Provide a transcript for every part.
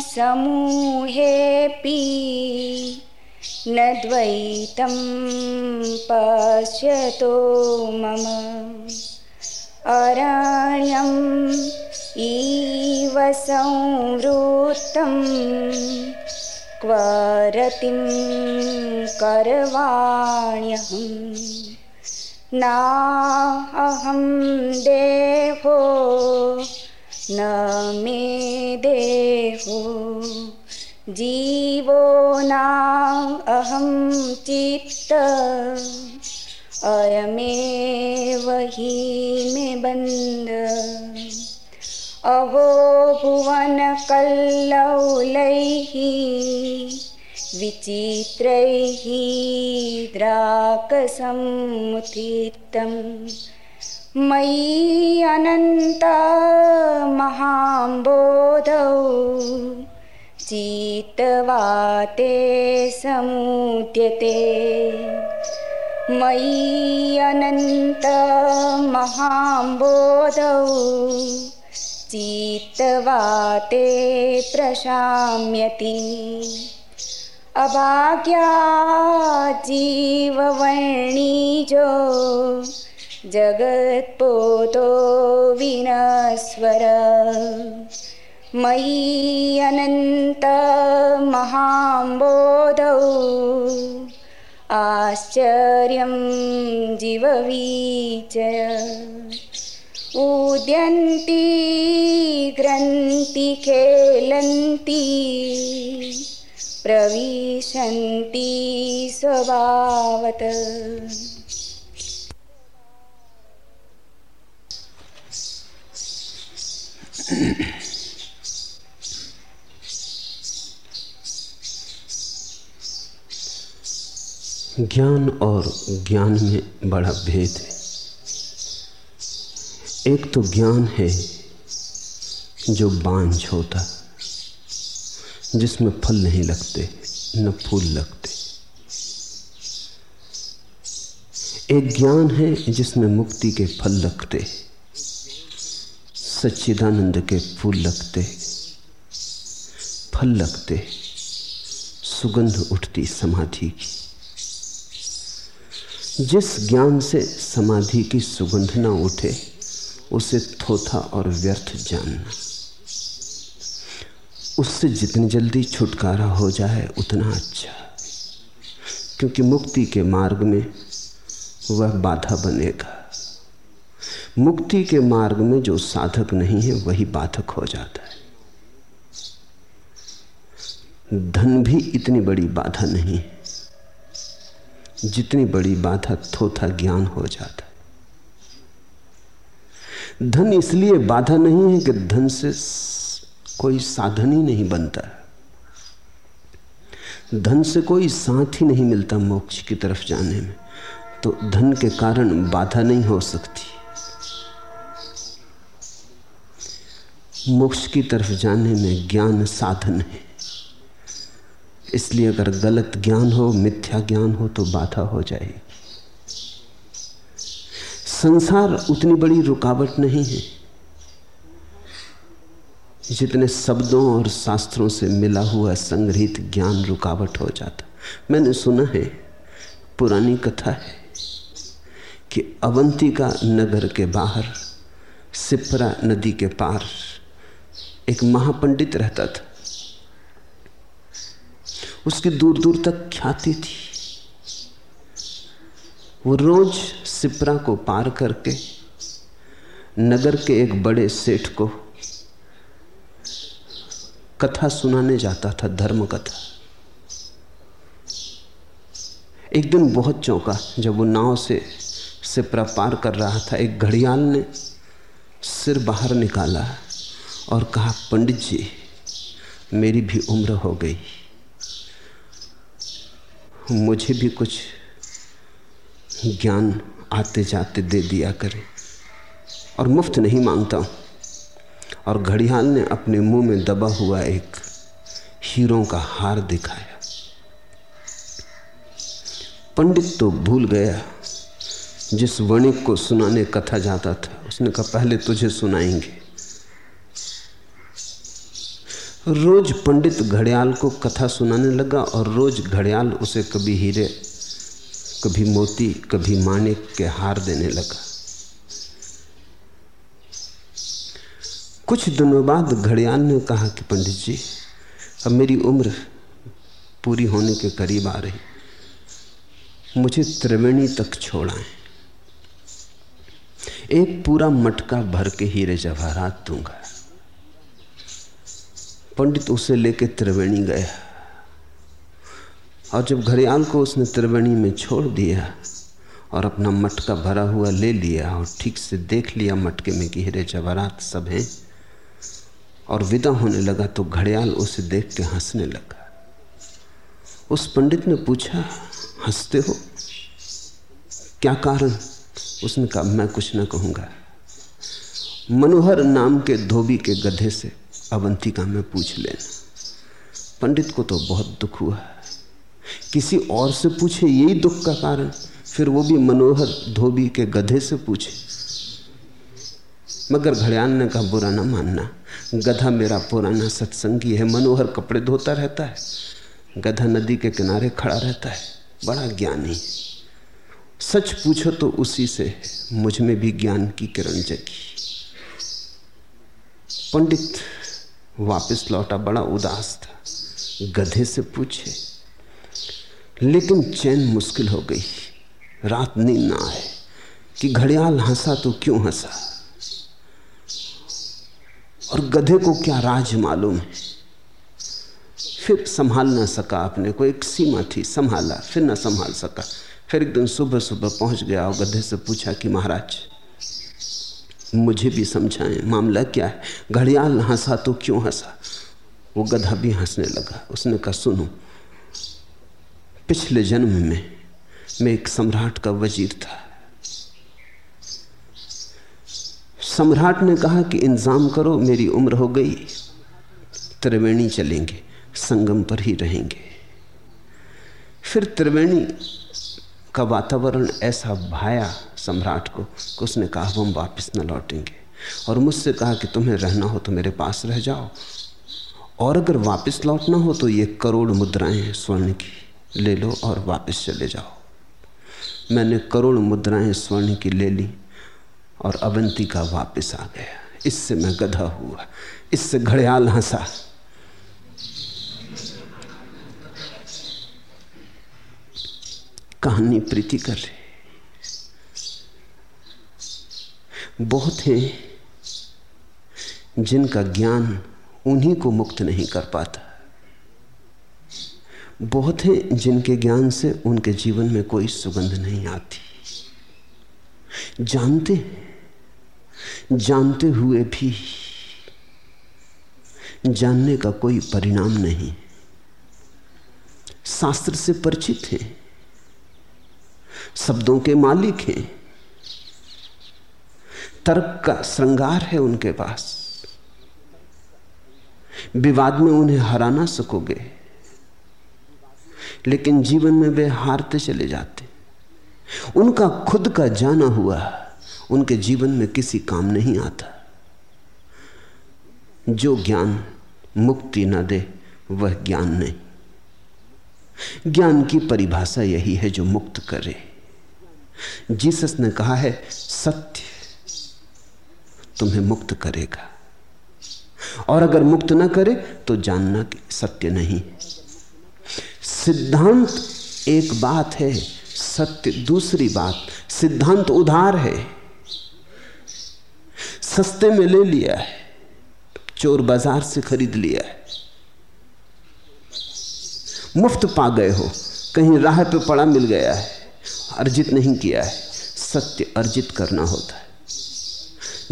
समूहेऽपि न द्वैतं पश्यतो मम। अरण्यम् इव संवृत्तं। क्व रतिं करवाण्यहम् नाहं देहो न मे देहो जीवो नाहं चित्त। अयमेव हि मे बंद। अहो भुवनकल्लौलैः विचित्रैः द्राकसमुत्थितं मयि अनन्त महाम्बोधौ। चीतवाते समुद्यते। मयि अनन्त महाम्बोधौ। चीत वाते प्रशाम्यति। अभाग्या जीवणिज जगत्पोतो विनस्वर मयि अनन्तमहाम्बोधौ आश्चर्यं जीववीचय। उद्यन्ति ग्रन्थि खेलन्ति। प्रविशन्ति स्वभावत। ज्ञान और ज्ञान में बड़ा भेद है। एक तो ज्ञान है जो बांझ होता, जिसमें फल नहीं लगते, न फूल लगते। एक ज्ञान है जिसमें मुक्ति के फल लगते। सच्चिदानंद के फूल लगते, फल लगते, सुगंध उठती समाधि की। जिस ज्ञान से समाधि की सुगंध ना उठे, उसे थोथा और व्यर्थ जानना। उससे जितनी जल्दी छुटकारा हो जाए, उतना अच्छा। क्योंकि मुक्ति के मार्ग में वह बाधा बनेगा। मुक्ति के मार्ग में जो साधक नहीं है, वही बाधक हो जाता है। धन भी इतनी बड़ी बाधा नहीं है, जितनी बड़ी बाधा थोथा ज्ञान हो जाता है। धन इसलिए बाधा नहीं है कि धन से कोई साधन ही नहीं बनता। धन से कोई साथ ही नहीं मिलता मोक्ष की तरफ़ जाने में तो धन के कारण बाधा नहीं हो सकती। मोक्ष की तरफ़ जाने में ज्ञान साधन है। इसलिए अगर गलत ज्ञान हो, मिथ्या ज्ञान हो तो बाधा हो जाएगी। संसार उतनी बड़ी रुकावट नहीं है, जितने शब्दों और शास्त्रों से मिला हुआ संग्रहित ज्ञान रुकावट हो जाता। मैंने सुना है, पुरानी कथा है कि अवंतिका नगर के बाहर, सिपरा नदी के पार एक महापंडित रहता था। उसकी दूर दूर तक ख्याति थी। वो रोज सिपरा को पार करके नगर के एक बड़े सेठ को कथा सुनाने जाता था धर्म कथा एक दिन बहुत चौंका जब वो नाव से सिपरा पार कर रहा था। एक घड़ियाल ने सिर बाहर निकाला। और कहा, पंडित जी, मेरी भी उम्र हो गई। मुझे भी कुछ ज्ञान आते जाते दे दिया करें और मुफ़्त नहीं माँगता हूँ। और घड़ियाल ने अपने मुँह में दबा हुआ एक हीरों का हार दिखाया। पंडित तो भूल गया, जिस वणिक को सुनाने कथा जाता था, उसने कहा, पहले तुझे सुनाएँगे। रोज पंडित घड़ियाल को कथा सुनाने लगा और रोज घड़ियाल उसे कभी हीरे, कभी मोती, कभी माणिक के हार देने लगा। कुछ दिनों बाद घड़ियाल ने कहा कि पंडित जी, अब मेरी उम्र पूरी होने के करीब आ रही। मुझे त्रिवेणी तक छोड़ाएँ एक पूरा मटका भर के हीरे जवाहरात दूँगा। पंडित उसे लेके त्रिवेणी गया और जब घड़ियाल को उसने त्रिवेणी में छोड़ दिया और अपना मटका भरा हुआ ले लिया और ठीक से देख लिया मटके में कि हीरे जवाहरात सब हैं और विदा होने लगा तो घड़ियाल उसे देख के हंसने लगा। उस पंडित ने पूछा, हँसते हो? क्या कारण? उसने कहा, मैं कुछ ना कहूँगा। मनोहर नाम के धोबी के गधे से अवंतिका में पूछ लेना। पंडित को तो बहुत दुख हुआ। किसी और से पूछे यही दुख का कारण, फिर वो भी मनोहर धोबी के गधे से पूछे। मगर घड़ियाल ने कहा, बुरा ना मानना। गधा मेरा पुराना सत्संगी है। मनोहर कपड़े धोता रहता है। गधा नदी के किनारे खड़ा रहता है। बड़ा ज्ञानी सच पूछो तो उसी से मुझमें भी ज्ञान की किरण जगी। पंडित वापस लौटा बड़ा उदास था। गधे से पूछे, लेकिन चैन मुश्किल हो गई। रात नींद ना आए। कि घड़ियाल हंसा तो क्यों हंसा? और गधे को क्या राज मालूम है? फिर संभाल ना सका अपने को। एक सीमा थी, संभाला, फिर ना संभाल सका। फिर एक दिन सुबह सुबह पहुँच गया और गधे से पूछा कि, महाराज मुझे भी समझाएँ, मामला क्या है? घड़ियाल हंसा तो क्यों हंसा? वो गधा भी हंसने लगा। उसने कहा, सुनो, पिछले जन्म में मैं एक सम्राट का वज़ीर था। सम्राट ने कहा कि इंतज़ाम करो, मेरी उम्र हो गई, त्रिवेणी चलेंगे, संगम पर ही रहेंगे। फिर त्रिवेणी का वातावरण ऐसा भाया सम्राट को उसने कहा, हम वापस न लौटेंगे। और मुझसे कहा कि, तुम्हें रहना हो तो मेरे पास रह जाओ। और अगर वापस लौटना हो तो ये करोड़ मुद्राएँ स्वर्ण की। ले लो और वापस चले जाओ। मैंने करोड़ मुद्राएँ स्वर्ण की ले ली और अवंती का वापस आ गया। इससे मैं गधा हुआ। इससे घड़ियाल हंसा। कहानी प्रीति कर रहे बहुत हैं जिनका ज्ञान उन्हीं को मुक्त नहीं कर पाता। बहुत हैं जिनके ज्ञान से उनके जीवन में कोई सुगंध नहीं आती। जानते जानते हुए भी जानने का कोई परिणाम नहीं। शास्त्र से परिचित हैं, शब्दों के मालिक हैं। तर्क का श्रृंगार है उनके पास। विवाद में उन्हें हरा ना सकोगे लेकिन जीवन में वे हारते चले जाते। उनका खुद का जाना हुआ, उनके जीवन में किसी काम नहीं आता। जो ज्ञान मुक्ति ना दे, वह ज्ञान नहीं। ज्ञान की परिभाषा यही है जो मुक्त करे। जीसस ने कहा है, सत्य तुम्हें मुक्त करेगा। और अगर मुक्त ना करे तो जानना कि सत्य नहीं। सिद्धांत एक बात है, सत्य दूसरी बात। सिद्धांत उधार है। सस्ते में ले लिया है, चोर बाज़ार से खरीद लिया है। मुफ़्त पा गए हो, कहीं राह पे पड़ा मिल गया है, अर्जित नहीं किया है। सत्य अर्जित करना होता है।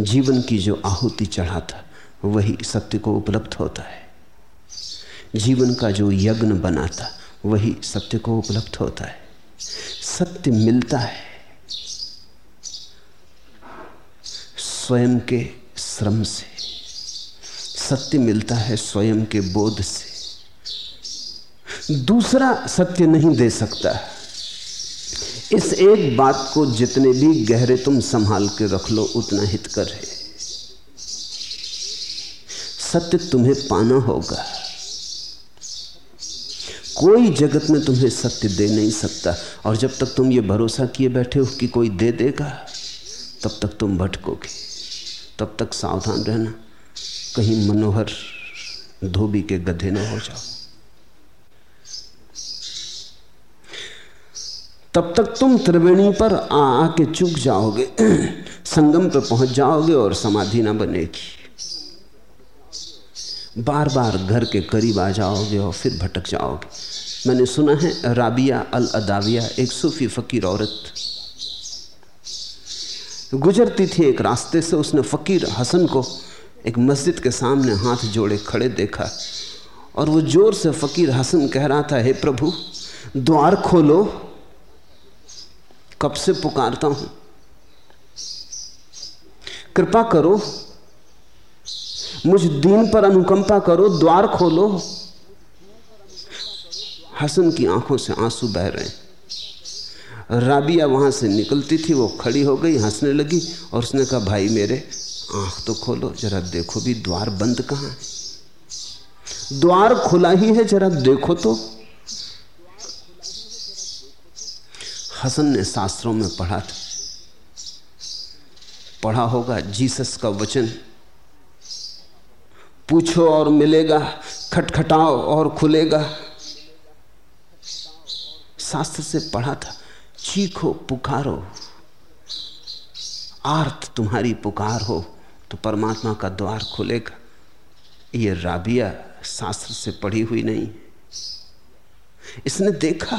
जीवन की जो आहुति चढ़ाता वही सत्य को उपलब्ध होता है। जीवन का जो यज्ञ बनाता वही सत्य को उपलब्ध होता है। सत्य मिलता है। स्वयं के श्रम से। सत्य मिलता है स्वयं के बोध से। दूसरा सत्य नहीं दे सकता। इस एक बात को जितने भी गहरे तुम संभाल के रख लो, उतना हित कर है। सत्य तुम्हें पाना होगा। कोई जगत में तुम्हें सत्य दे नहीं सकता, और जब तक तुम ये भरोसा किए बैठे हो कि कोई दे देगा, तब तक तुम भटकोगे। तब तक सावधान रहना, कहीं मनोहर धोबी के गधे न हो जाओ। तब तक तुम त्रिवेणी पर आ, आके चुक जाओगे। संगम पर पहुँच जाओगे और समाधि ना बनेगी। बार बार घर के करीब आ जाओगे और फिर भटक जाओगे। मैंने सुना है, राबिया अल अदाविया एक सूफी फकीर औरत, गुजरती थी एक रास्ते से। उसने फकीर हसन को एक मस्जिद के सामने हाथ जोड़े खड़े देखा और वो ज़ोर से फकीर हसन कह रहा था, हे प्रभु, द्वार खोलो कब से पुकारता हूँ? कृपा करो। मुझ दीन पर अनुकंपा करो, द्वार खोलो। हसन की आँखों से आँसू बह रहे राबिया वहाँ से निकलती थी, वो खड़ी हो गई, हंसने लगी और उसने कहा, भाई मेरे, आँख तो खोलो, जरा देखो भी, द्वार बंद कहाँ है? द्वार खुला ही है, जरा देखो तो। हसन ने शास्त्रों में पढ़ा था। पढ़ा होगा, जीसस का वचन। पूछो और मिलेगा, खटखटाओ और खुलेगा। शास्त्र से पढ़ा था, चीखो पुकारो आर्थ तुम्हारी पुकार हो तो परमात्मा का द्वार खुलेगा। ये राबिया शास्त्र से पढ़ी हुई नहीं। इसने देखा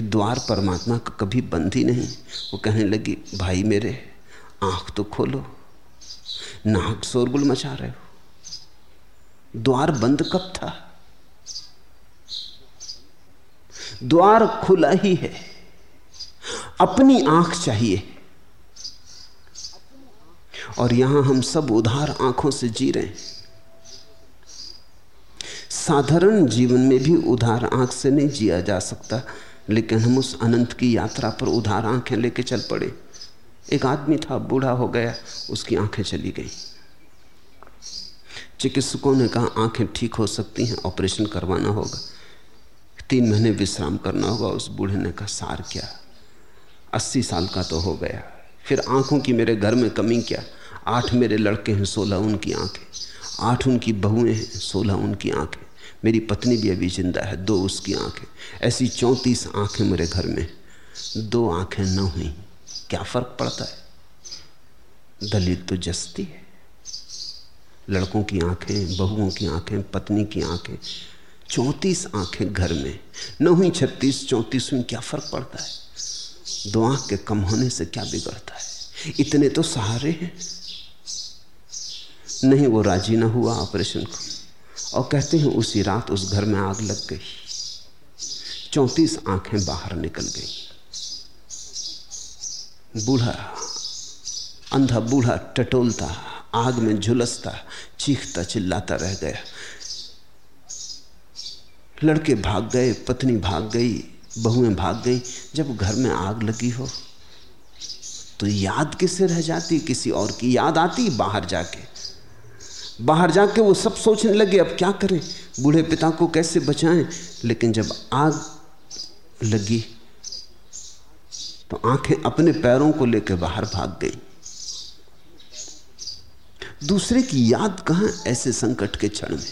कि द्वार परमात्मा का कभी बंद ही नहीं। वो कहने लगी, भाई मेरे, आँख तो खोलो। नाक शोरगुल मचा रहे हो। द्वार बंद कब था? द्वार खुला ही है। अपनी आँख चाहिए। और यहाँ हम सब उधार आँखों से जी रहे हैं। साधारण जीवन में भी उधार आँख से नहीं जिया जा सकता। लेकिन हम उस अनंत की यात्रा पर उधार आँखें लेके चल पड़े। एक आदमी था, बूढ़ा हो गया, उसकी आँखें चली गई। चिकित्सकों ने कहा, आँखें ठीक हो सकती हैं, ऑपरेशन करवाना होगा। तीन महीने विश्राम करना होगा। उस बूढ़े ने कहा, सार क्या? अस्सी साल का तो हो गया। फिर आँखों की मेरे घर में कमी क्या? आठ मेरे लड़के हैं, सोलह उनकी आँखें। आठ उनकी बहुएँ हैं, सोलह उनकी आँखें। मेरी पत्नी भी अभी ज़िंदा है, दो उसकी आँखें। ऐसी चौंतीस आँखें मेरे घर में। दो आँखें न हुई, क्या फ़र्क पड़ता है? दलित तो जस्ती है। लड़कों की आँखें, बहुओं की आँखें, पत्नी की आँखें, चौंतीस आँखें घर में। न हुई छत्तीस, चौंतीस हुई क्या फ़र्क पड़ता है? दो आँख के कम होने से क्या बिगड़ता है? इतने तो सहारे हैं। नहीं, वो राज़ी ना हुआ ऑपरेशन को। और कहते हैं उसी रात उस घर में आग लग गई। चौंतीस आँखें बाहर निकल गई। बूढ़ा, अंधा बूढ़ा टटोलता, आग में झुलसता, चीखता चिल्लाता रह गया। लड़के भाग गए, पत्नी भाग गई, बहुएँ भाग गई। जब घर में आग लगी हो तो याद किससे रह जाती? किसी और की याद आती बाहर जाके? बाहर जाके वो सब सोचने लगे, अब क्या करें? बूढ़े पिता को कैसे बचाएँ? लेकिन जब आग लगी तो आँखें अपने पैरों को लेकर बाहर भाग गई। दूसरे की याद कहाँ ऐसे संकट के क्षण में?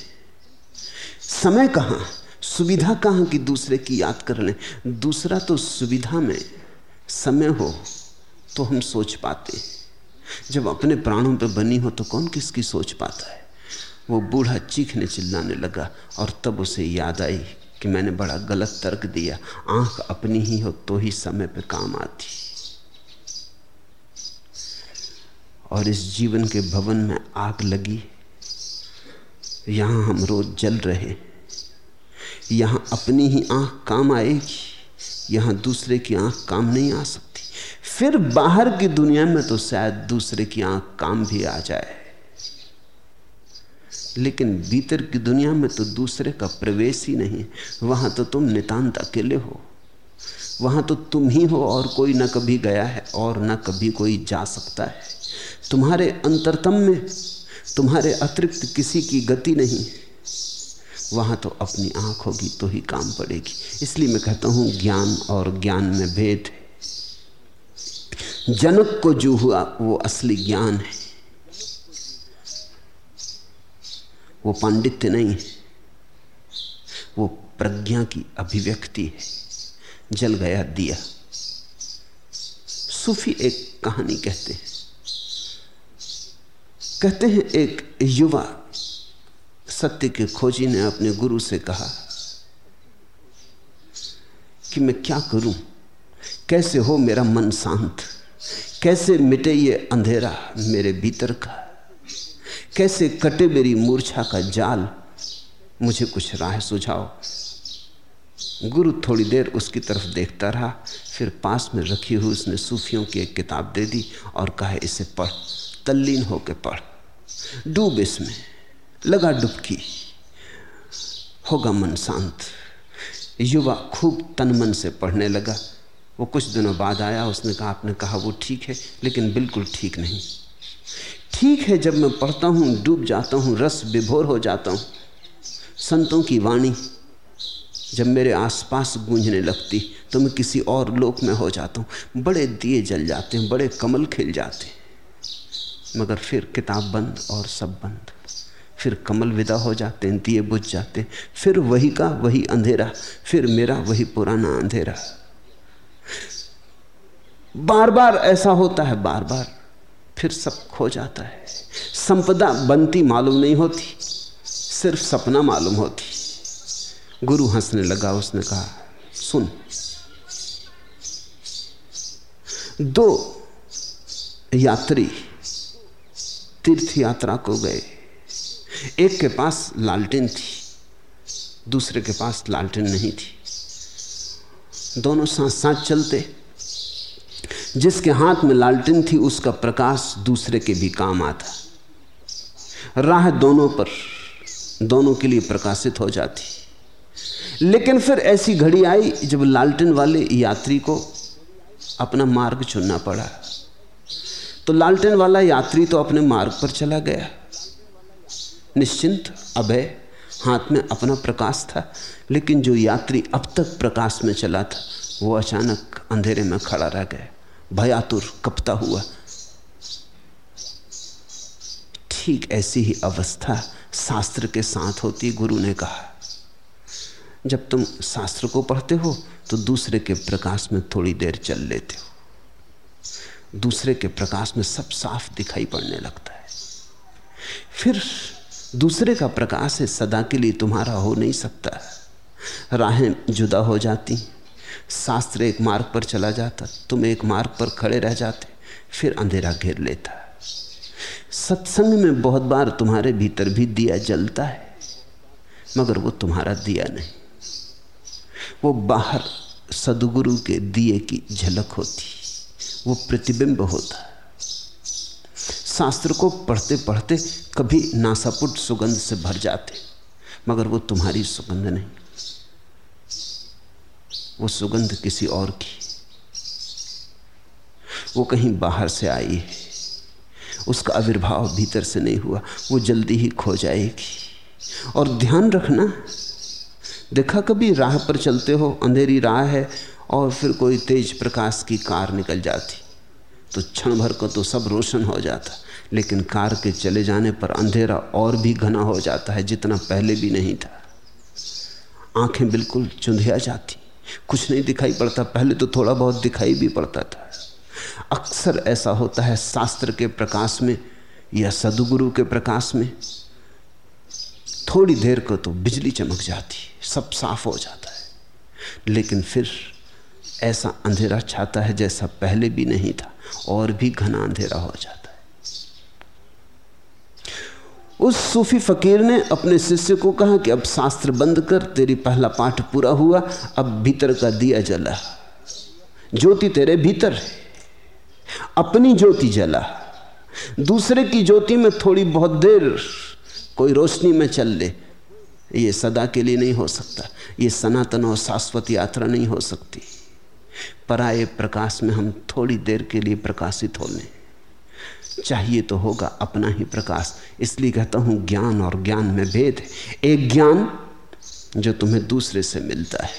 समय कहाँ? सुविधा कहाँ कि दूसरे की याद कर लें? दूसरा तो सुविधा में समय हो तो हम सोच पाते। जब अपने प्राणों पर बनी हो तो कौन किसकी सोच पाता है? वो बूढ़ा चीखने चिल्लाने लगा और तब उसे याद आई कि मैंने बड़ा गलत तर्क दिया। आँख अपनी ही हो तो ही समय पे काम आती। और इस जीवन के भवन में आग लगी। यहाँ हम रोज जल रहे। यहाँ अपनी ही आँख काम आएगी। यहाँ दूसरे की आँख काम नहीं आ सकती। फिर बाहर की दुनिया में तो शायद दूसरे की आँख काम भी आ जाए। लेकिन भीतर की दुनिया में तो दूसरे का प्रवेश ही नहीं वहाँ तो तुम नितांत अकेले हो। वहाँ तो तुम ही हो और कोई ना कभी गया है और ना कभी कोई जा सकता है। तुम्हारे अंतरतम में, तुम्हारे अतिरिक्त किसी की गति नहीं। वहाँ तो अपनी आँख होगी तो ही काम पड़ेगी। इसलिए मैं कहता हूँ, ज्ञान और ज्ञान में भेद है। जनक को जो हुआ, वो असली ज्ञान है। वो पांडित्य नहीं है। वो प्रज्ञा की अभिव्यक्ति है। जल गया दिया। सूफी एक कहानी कहते हैं। कहते हैं, एक युवा सत्य के खोजी ने अपने गुरु से कहा कि मैं क्या करूँ? कैसे हो मेरा मन शांत? कैसे मिटे ये अंधेरा मेरे भीतर का? कैसे कटे मेरी मूर्छा का जाल? मुझे कुछ राह सुझाओ। गुरु थोड़ी देर उसकी तरफ़ देखता रहा, फिर पास में रखी हुई उसने सूफियों की एक किताब दे दी और कहा, इसे पढ़, तल्लीन होकर पढ़। डूब इसमें, लगा डुबकी। होगा मन शांत। युवा खूब तन मन से पढ़ने लगा। वो कुछ दिनों बाद आया, उसने कहा, आपने कहा वो ठीक है, लेकिन बिल्कुल ठीक नहीं। ठीक है जब मैं पढ़ता हूँ, डूब जाता हूँ, रस विभोर हो जाता हूँ। संतों की वाणी जब मेरे आसपास गूंजने लगती तो मैं किसी और लोक में हो जाता हूँ। बड़े दिए जल जाते हैं, बड़े कमल खिल जाते हैं। मगर फिर किताब बंद और सब बंद। फिर कमल विदा हो जाते हैं, दिए बुझ जाते हैं। फिर वही का वही अंधेरा, फिर मेरा वही पुराना अंधेरा। बार बार ऐसा होता है, बार बार फिर सब खो जाता है। संपदा बनती मालूम नहीं होती, सिर्फ़ सपना मालूम होती। गुरु हंसने लगा, उसने कहा, सुन, दो यात्री तीर्थ यात्रा को गए। एक के पास लालटेन थी, दूसरे के पास लालटेन नहीं थी। दोनों साथ साथ चलते। जिसके हाथ में लालटेन थी, उसका प्रकाश दूसरे के भी काम आता। राह दोनों पर, दोनों के लिए प्रकाशित हो जाती। लेकिन फिर ऐसी घड़ी आई जब लालटेन वाले यात्री को अपना मार्ग चुनना पड़ा। तो लालटेन वाला यात्री तो अपने मार्ग पर चला गया। निश्चिंत, अभय हाथ में अपना प्रकाश था, लेकिन जो यात्री अब तक प्रकाश में चला था, वो अचानक अंधेरे में खड़ा रह गया। भयातुर कपता हुआ। ठीक ऐसी ही अवस्था शास्त्र के साथ होती, गुरु ने कहा। जब तुम शास्त्र को पढ़ते हो तो दूसरे के प्रकाश में थोड़ी देर चल लेते हो। दूसरे के प्रकाश में सब साफ़ दिखाई पड़ने लगता है। फिर दूसरे का प्रकाश है, सदा के लिए तुम्हारा हो नहीं सकता। राहें जुदा हो जाती, शास्त्र एक मार्ग पर चला जाता, तुम एक मार्ग पर खड़े रह जाते, फिर अंधेरा घेर लेता। सत्संग में बहुत बार तुम्हारे भीतर भी दिया जलता है, मगर वो तुम्हारा दिया नहीं। वो बाहर सदगुरु के दिए की झलक होती, वो प्रतिबिंब होता। शास्त्र को पढ़ते पढ़ते कभी नासापुट सुगंध से भर जाते, मगर वो तुम्हारी सुगंध नहीं। वो सुगंध किसी और की। वो कहीं बाहर से आई है, उसका आविर्भाव भीतर से नहीं हुआ, वो जल्दी ही खो जाएगी। और ध्यान रखना, देखा कभी राह पर चलते हो, अंधेरी राह है, और फिर कोई तेज प्रकाश की कार निकल जाती। तो क्षण भर का तो सब रोशन हो जाता। लेकिन कार के चले जाने पर अंधेरा और भी घना हो जाता है, जितना पहले भी नहीं था। आँखें बिल्कुल चुंधिया जाती। कुछ नहीं दिखाई पड़ता। पहले तो थोड़ा बहुत दिखाई भी पड़ता था। अक्सर ऐसा होता है शास्त्र के प्रकाश में या सदगुरु के प्रकाश में। थोड़ी देर को तो बिजली चमक जाती, सब साफ़ हो जाता है। लेकिन फिर ऐसा अंधेरा छाता है जैसा पहले भी नहीं था। और भी घना अंधेरा हो जाता है। उस सूफी फकीर ने अपने शिष्य को कहा कि अब शास्त्र बंद कर, तेरी पहला पाठ पूरा हुआ, अब भीतर का दिया जला। ज्योति तेरे भीतर अपनी ज्योति जला। दूसरे की ज्योति में थोड़ी बहुत देर, कोई रोशनी में चल ले। ये सदा के लिए नहीं हो सकता। ये सनातन और शाश्वत यात्रा नहीं हो सकती। पराये प्रकाश में हम थोड़ी देर के लिए प्रकाशित हो लें चाहिए तो होगा अपना ही प्रकाश। इसलिए कहता हूँ, ज्ञान और ज्ञान में भेद है। एक ज्ञान जो तुम्हें दूसरे से मिलता है,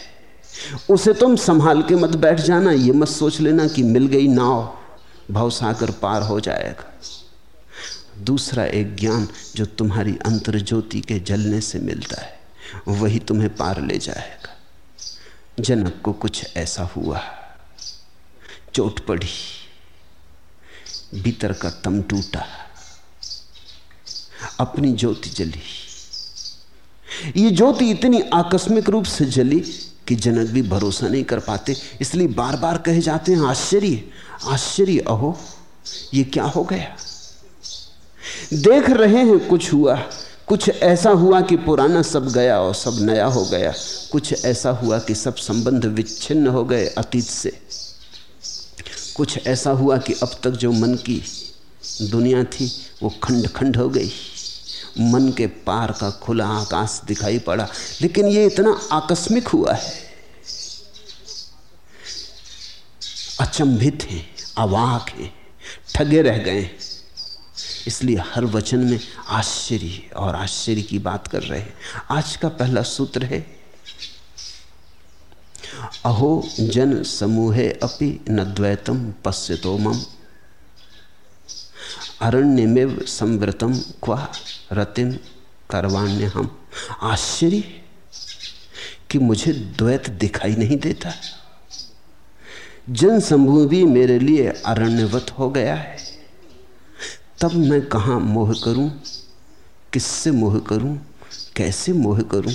उसे तुम संभाल के मत बैठ जाना। ये मत सोच लेना कि मिल गई नाव, भवसागर पार हो जाएगा। दूसरा एक ज्ञान जो तुम्हारी अंतर ज्योति के जलने से मिलता है, वही तुम्हें पार ले जाएगा। जनक को कुछ ऐसा हुआ। चोट पड़ी, भीतर का तम टूटा, अपनी ज्योति जली। ये ज्योति इतनी आकस्मिक रूप से जली कि जनक भी भरोसा नहीं कर पाते, इसलिए बार बार कहे जाते हैं, आश्चर्य आश्चर्य, अहो, ये क्या हो गया? देख रहे हैं, कुछ हुआ, कुछ ऐसा हुआ कि पुराना सब गया और सब नया हो गया, कुछ ऐसा हुआ कि सब संबंध विच्छिन्न हो गए अतीत से। कुछ ऐसा हुआ कि अब तक जो मन की दुनिया थी, वो खंड खंड हो गई। मन के पार का खुला आकाश दिखाई पड़ा। लेकिन ये इतना आकस्मिक हुआ है। अचंभित है, अवाक है, ठगे रह गए इसलिए हर वचन में आश्चर्य और आश्चर्य की बात कर रहे हैं। आज का पहला सूत्र है अहो, जन समूहे अपि न द्वैतम पश्यतो मम। अरण्यमेव संवृतम क्वा रतिम करवाण्य हम आश्चर्य! कि मुझे द्वैत दिखाई नहीं देता। जन समूह भी मेरे लिए अरण्यवत हो गया है। तब मैं कहाँ मोह करूँ? किससे मोह करूँ? कैसे मोह करूँ?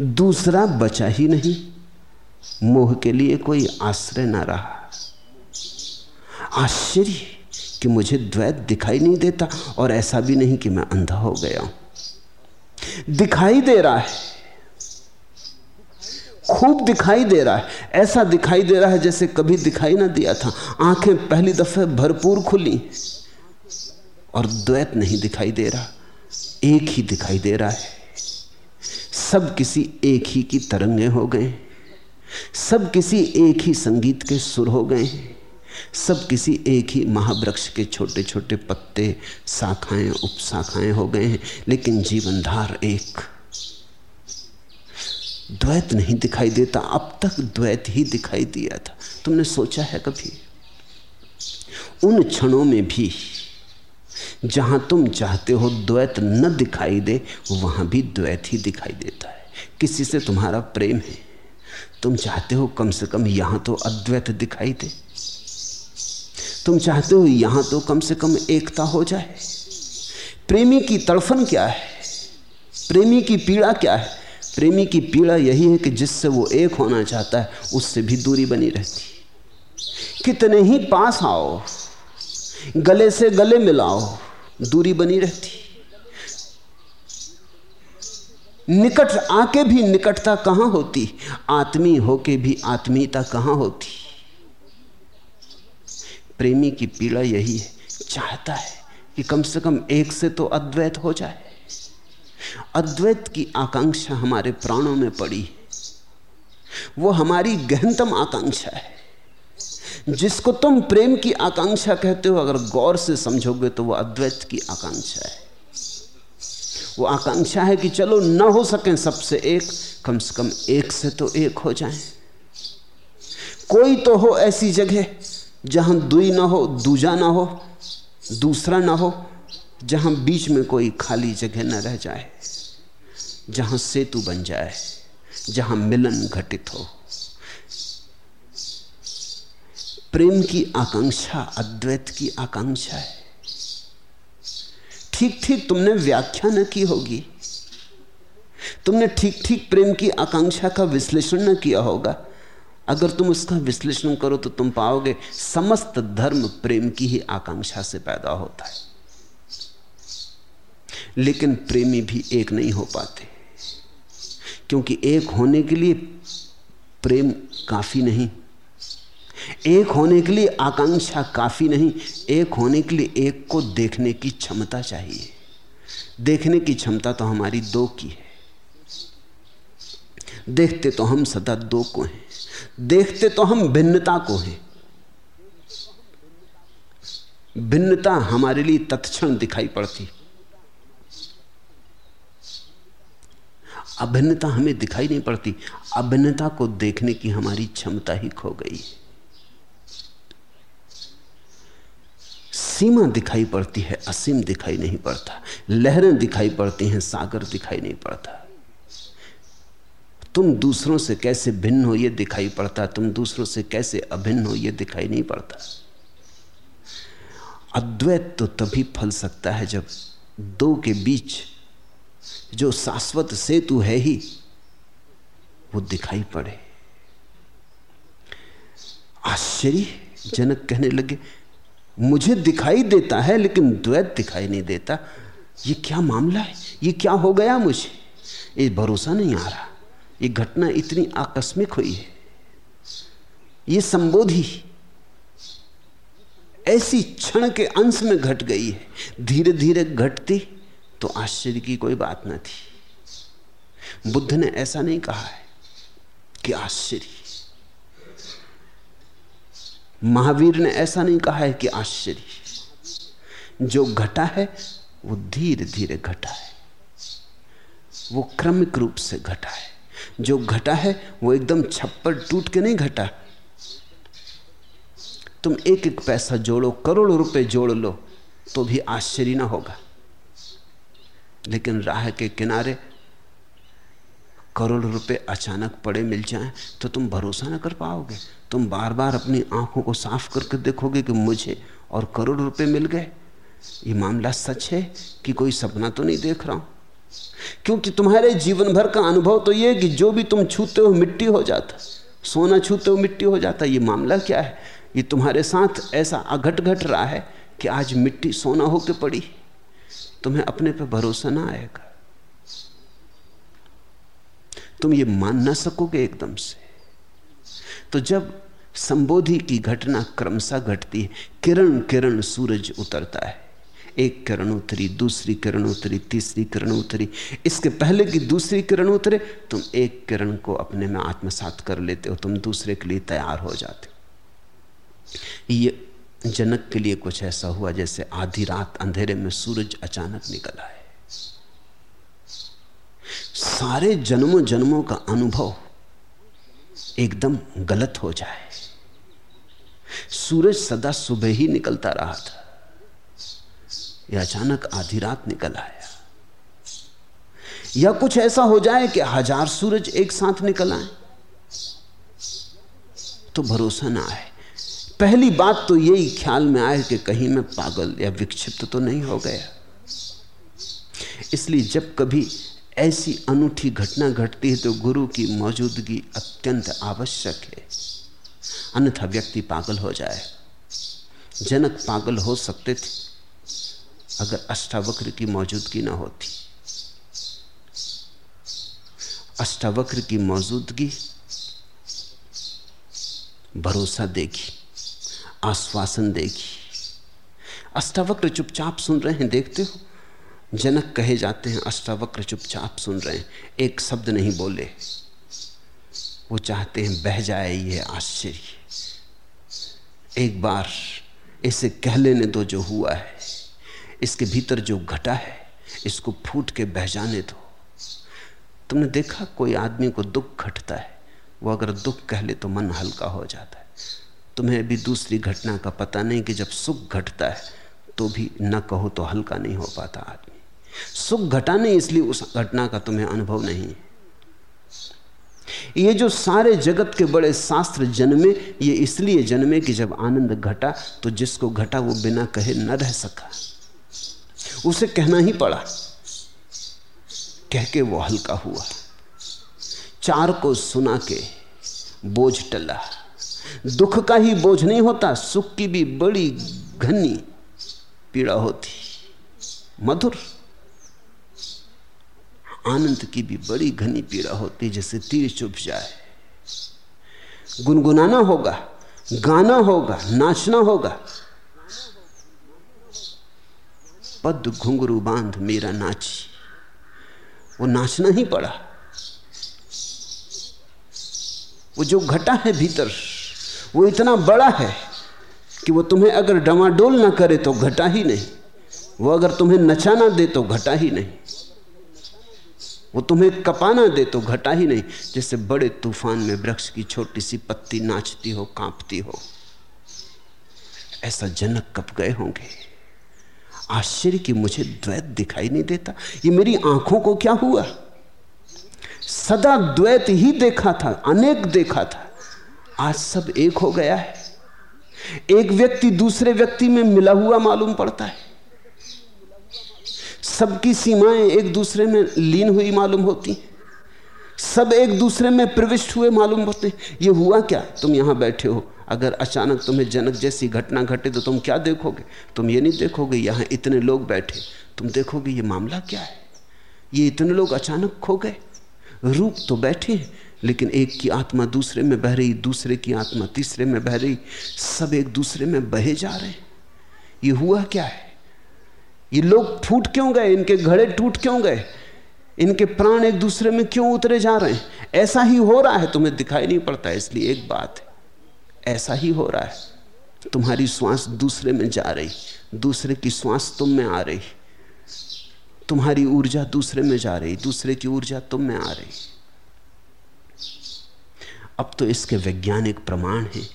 दूसरा बचा ही नहीं। मोह के लिए कोई आश्रय ना रहा। आश्चर्य कि मुझे द्वैत दिखाई नहीं देता और ऐसा भी नहीं कि मैं अंधा हो गया हूँ। दिखाई दे रहा है। खूब दिखाई दे रहा है। ऐसा दिखाई दे रहा है जैसे कभी दिखाई ना दिया था। आँखें पहली दफे भरपूर खुली और द्वैत नहीं दिखाई दे रहा। एक ही दिखाई दे रहा है। सब किसी एक ही की तरंगे हो गए सब किसी एक ही संगीत के सुर हो गए हैं। सब किसी एक ही महावृक्ष के छोटे छोटे पत्ते, शाखाएँ, उपशाखाएँ हो गए हैं। लेकिन जीवनधार एक द्वैत नहीं दिखाई देता। अब तक द्वैत ही दिखाई दिया था। तुमने सोचा है कभी? उन क्षणों में भी जहाँ तुम चाहते हो द्वैत न दिखाई दे, वहाँ भी द्वैत ही दिखाई देता है। किसी से तुम्हारा प्रेम है। तुम चाहते हो कम से कम यहाँ तो अद्वैत दिखाई दे। तुम चाहते हो यहाँ तो कम से कम एकता हो जाए। प्रेमी की तड़फन क्या है? प्रेमी की पीड़ा क्या है? प्रेमी की पीड़ा यही है कि जिससे वो एक होना चाहता है, उससे भी दूरी बनी रहती कितने ही पास आओ, गले से गले मिलाओ, दूरी बनी रहती निकट आके भी निकटता कहाँ होती? आत्मी होके भी आत्मीयता कहाँ होती? प्रेमी की पीड़ा यही है। चाहता है कि कम से कम एक से तो अद्वैत हो जाए। अद्वैत की आकांक्षा हमारे प्राणों में पड़ी। वो हमारी गहनतम आकांक्षा है। जिसको तुम प्रेम की आकांक्षा कहते हो, अगर गौर से समझोगे तो वो अद्वैत की आकांक्षा है। वो आकांक्षा है कि चलो ना हो सके सबसे एक, कम से कम एक से तो एक हो जाए। कोई तो हो ऐसी जगह जहाँ दुई ना हो, दूजा ना हो, दूसरा ना हो, जहाँ बीच में कोई खाली जगह न रह जाए, जहाँ सेतु बन जाए, जहाँ मिलन घटित हो। प्रेम की आकांक्षा, अद्वैत की आकांक्षा है। ठीक ठीक तुमने व्याख्या न की होगी। तुमने ठीक ठीक प्रेम की आकांक्षा का विश्लेषण न किया होगा। अगर तुम उसका विश्लेषण करो तो तुम पाओगे समस्त धर्म प्रेम की ही आकांक्षा से पैदा होता है। लेकिन प्रेमी भी एक नहीं हो पाते। क्योंकि एक होने के लिए प्रेम काफ़ी नहीं। एक होने के लिए आकांक्षा काफ़ी नहीं, एक होने के लिए एक को देखने की क्षमता चाहिए। देखने की क्षमता तो हमारी दो की है। देखते तो हम सदा दो को हैं। देखते तो हम भिन्नता को हैं। भिन्नता हमारे लिए तत्क्षण दिखाई पड़ती। अभिन्नता हमें दिखाई नहीं पड़ती। अभिन्नता को देखने की हमारी क्षमता ही खो गई। है सीमा दिखाई पड़ती है, असीम दिखाई नहीं पड़ता। लहरें दिखाई पड़ती हैं, सागर दिखाई नहीं पड़ता। तुम दूसरों से कैसे भिन्न हो यह दिखाई पड़ता। तुम दूसरों से कैसे अभिन्न हो यह दिखाई नहीं पड़ता। अद्वैत तो तभी फल सकता है जब दो के बीच जो शाश्वत सेतु है ही, वो दिखाई पड़े। आश्चर्य जनक कहने लगे मुझे दिखाई देता है, लेकिन द्वैत दिखाई नहीं देता। ये क्या मामला है? ये क्या हो गया मुझे? ये भरोसा नहीं आ रहा। ये घटना इतनी आकस्मिक हुई है। ये संबोधि ऐसी क्षण के अंश में घट गई है। धीरे धीरे घटती तो आश्चर्य की कोई बात ना थी। बुद्ध ने ऐसा नहीं कहा है कि आश्चर्य। महावीर ने ऐसा नहीं कहा है कि आश्चर्य जो घटा है, वो धीरे धीरे घटा है। वो क्रमिक रूप से घटा है। जो घटा है, वो एकदम छप्पर टूट के नहीं घटा। तुम एक एक पैसा जोड़ो, करोड़ों रुपए जोड़ लो तो भी आश्चर्य ना होगा। लेकिन राह के किनारे करोड़ रुपए अचानक पड़े मिल जाएँ तो तुम भरोसा ना कर पाओगे। तुम बार बार अपनी आँखों को साफ़ करके देखोगे कि मुझे और करोड़ रुपए मिल गए। ये मामला सच है कि कोई सपना तो नहीं देख रहा हूँ? क्योंकि तुम्हारे जीवन भर का अनुभव तो यह कि जो भी तुम छूते हो मिट्टी हो जाता, सोना छूते हो मिट्टी हो जाता, ये मामला क्या है? ये तुम्हारे साथ ऐसा अघट घट रहा है कि आज मिट्टी सोना होकर पड़ी। तुम्हें अपने पर भरोसा ना आएगा। तुम ये मान ना सकोगे एकदम से। तो जब संबोधि की घटना क्रमशः घटती है, किरण किरण सूरज उतरता है। एक किरण उतरी, दूसरी किरण उतरी, तीसरी किरण उतरी। इसके पहले की दूसरी किरण उतरे, तुम एक किरण को अपने में आत्मसात कर लेते हो, तुम दूसरे के लिए तैयार हो जाते हो। ये जनक के लिए कुछ ऐसा हुआ जैसे आधी रात अंधेरे में सूरज अचानक निकल आए सारे जन्मों जन्मों का अनुभव एकदम गलत हो जाए। सूरज सदा सुबह ही निकलता रहा था। यह अचानक आधी रात निकल आया। या कुछ ऐसा हो जाए कि हज़ार सूरज एक साथ निकल आए तो भरोसा ना आए। पहली बात तो यही ख्याल में आए कि कहीं मैं पागल या विक्षिप्त तो नहीं हो गया। इसलिए जब कभी ऐसी अनूठी घटना घटती है तो गुरु की मौजूदगी अत्यंत आवश्यक है। अन्यथा व्यक्ति पागल हो जाए। जनक पागल हो सकते थे, अगर अष्टावक्र की मौजूदगी ना होती। अष्टावक्र की मौजूदगी, भरोसा देगी आश्वासन देगी अष्टावक्र चुपचाप सुन रहे हैं, देखते हो? जनक कहे जाते हैं, अष्टावक्र चुपचाप सुन रहे हैं। एक शब्द नहीं बोले। वो चाहते हैं, बह जाए ये आश्चर्य। एक बार इसे कह लेने दो जो हुआ है। इसके भीतर जो घटा है, इसको फूट के बह जाने दो। तुमने देखा कोई आदमी को दुख घटता है? वो अगर दुख कह ले तो मन हल्का हो जाता है। तुम्हें अभी दूसरी घटना का पता नहीं कि जब सुख घटता है तो भी न कहो तो हल्का नहीं हो पाता आदमी। सुख घटा नहीं, इसलिए उस घटना का तुम्हें अनुभव नहीं ये जो सारे जगत के बड़े शास्त्र जन्मे, ये इसलिए जन्मे कि जब आनंद घटा तो जिसको घटा वो बिना कहे न रह सका। उसे कहना ही पड़ा। कह के वो हल्का हुआ। चार को सुना के बोझ टला। दुख का ही बोझ नहीं होता, सुख की भी बड़ी घनी पीड़ा होती। मधुर। आनंद की भी बड़ी घनी पीड़ा होती जैसे तीर चुप जाए। गुनगुनाना होगा, गाना होगा, नाचना होगा। पद घुंघरू बाँध मेरा नाची। वो नाचना ही पड़ा। वो जो घटा है भीतर, वो इतना बड़ा है कि वो तुम्हें अगर डमाडोल ना करे तो घटा ही नहीं। वो अगर तुम्हें नचाना दे तो घटा ही नहीं। वो तुम्हें कपाना दे तो घटा ही नहीं, जैसे बड़े तूफ़ान में वृक्ष की छोटी सी पत्ती नाचती हो, कांपती हो। ऐसा जनक कप गए होंगे? आश्चर्य कि मुझे द्वैत दिखाई नहीं देता। ये मेरी आँखों को क्या हुआ? सदा द्वैत ही देखा था, अनेक देखा था। आज सब एक हो गया है। एक व्यक्ति दूसरे व्यक्ति में मिला हुआ मालूम पड़ता है। सबकी सीमाएँ एक दूसरे में लीन हुई मालूम होती, सब एक दूसरे में प्रविष्ट हुए मालूम होते। ये हुआ क्या? तुम यहाँ बैठे हो। अगर अचानक तुम्हें जनक जैसी घटना घटे तो तुम क्या देखोगे? तुम ये नहीं देखोगे यहाँ इतने लोग बैठे। तुम देखोगे ये मामला क्या है? ये इतने लोग अचानक खो गए। रूप तो बैठे हैं, लेकिन एक की आत्मा दूसरे में बह रही, दूसरे की आत्मा तीसरे में बह रही, सब एक दूसरे में बहे जा रहे हैं। ये हुआ क्या है? ये लोग फूट क्यों गए? इनके घड़े टूट क्यों गए? इनके प्राण एक दूसरे में क्यों उतरे जा रहे हैं? ऐसा ही हो रहा है, तुम्हें दिखाई नहीं पड़ता। इसलिए एक बात है, ऐसा ही हो रहा है। तुम्हारी श्वास दूसरे में जा रही, दूसरे की श्वास तुम में आ रही। तुम्हारी ऊर्जा दूसरे में जा रही, दूसरे की ऊर्जा तुम में आ रही। अब तो इसके वैज्ञानिक प्रमाण हैं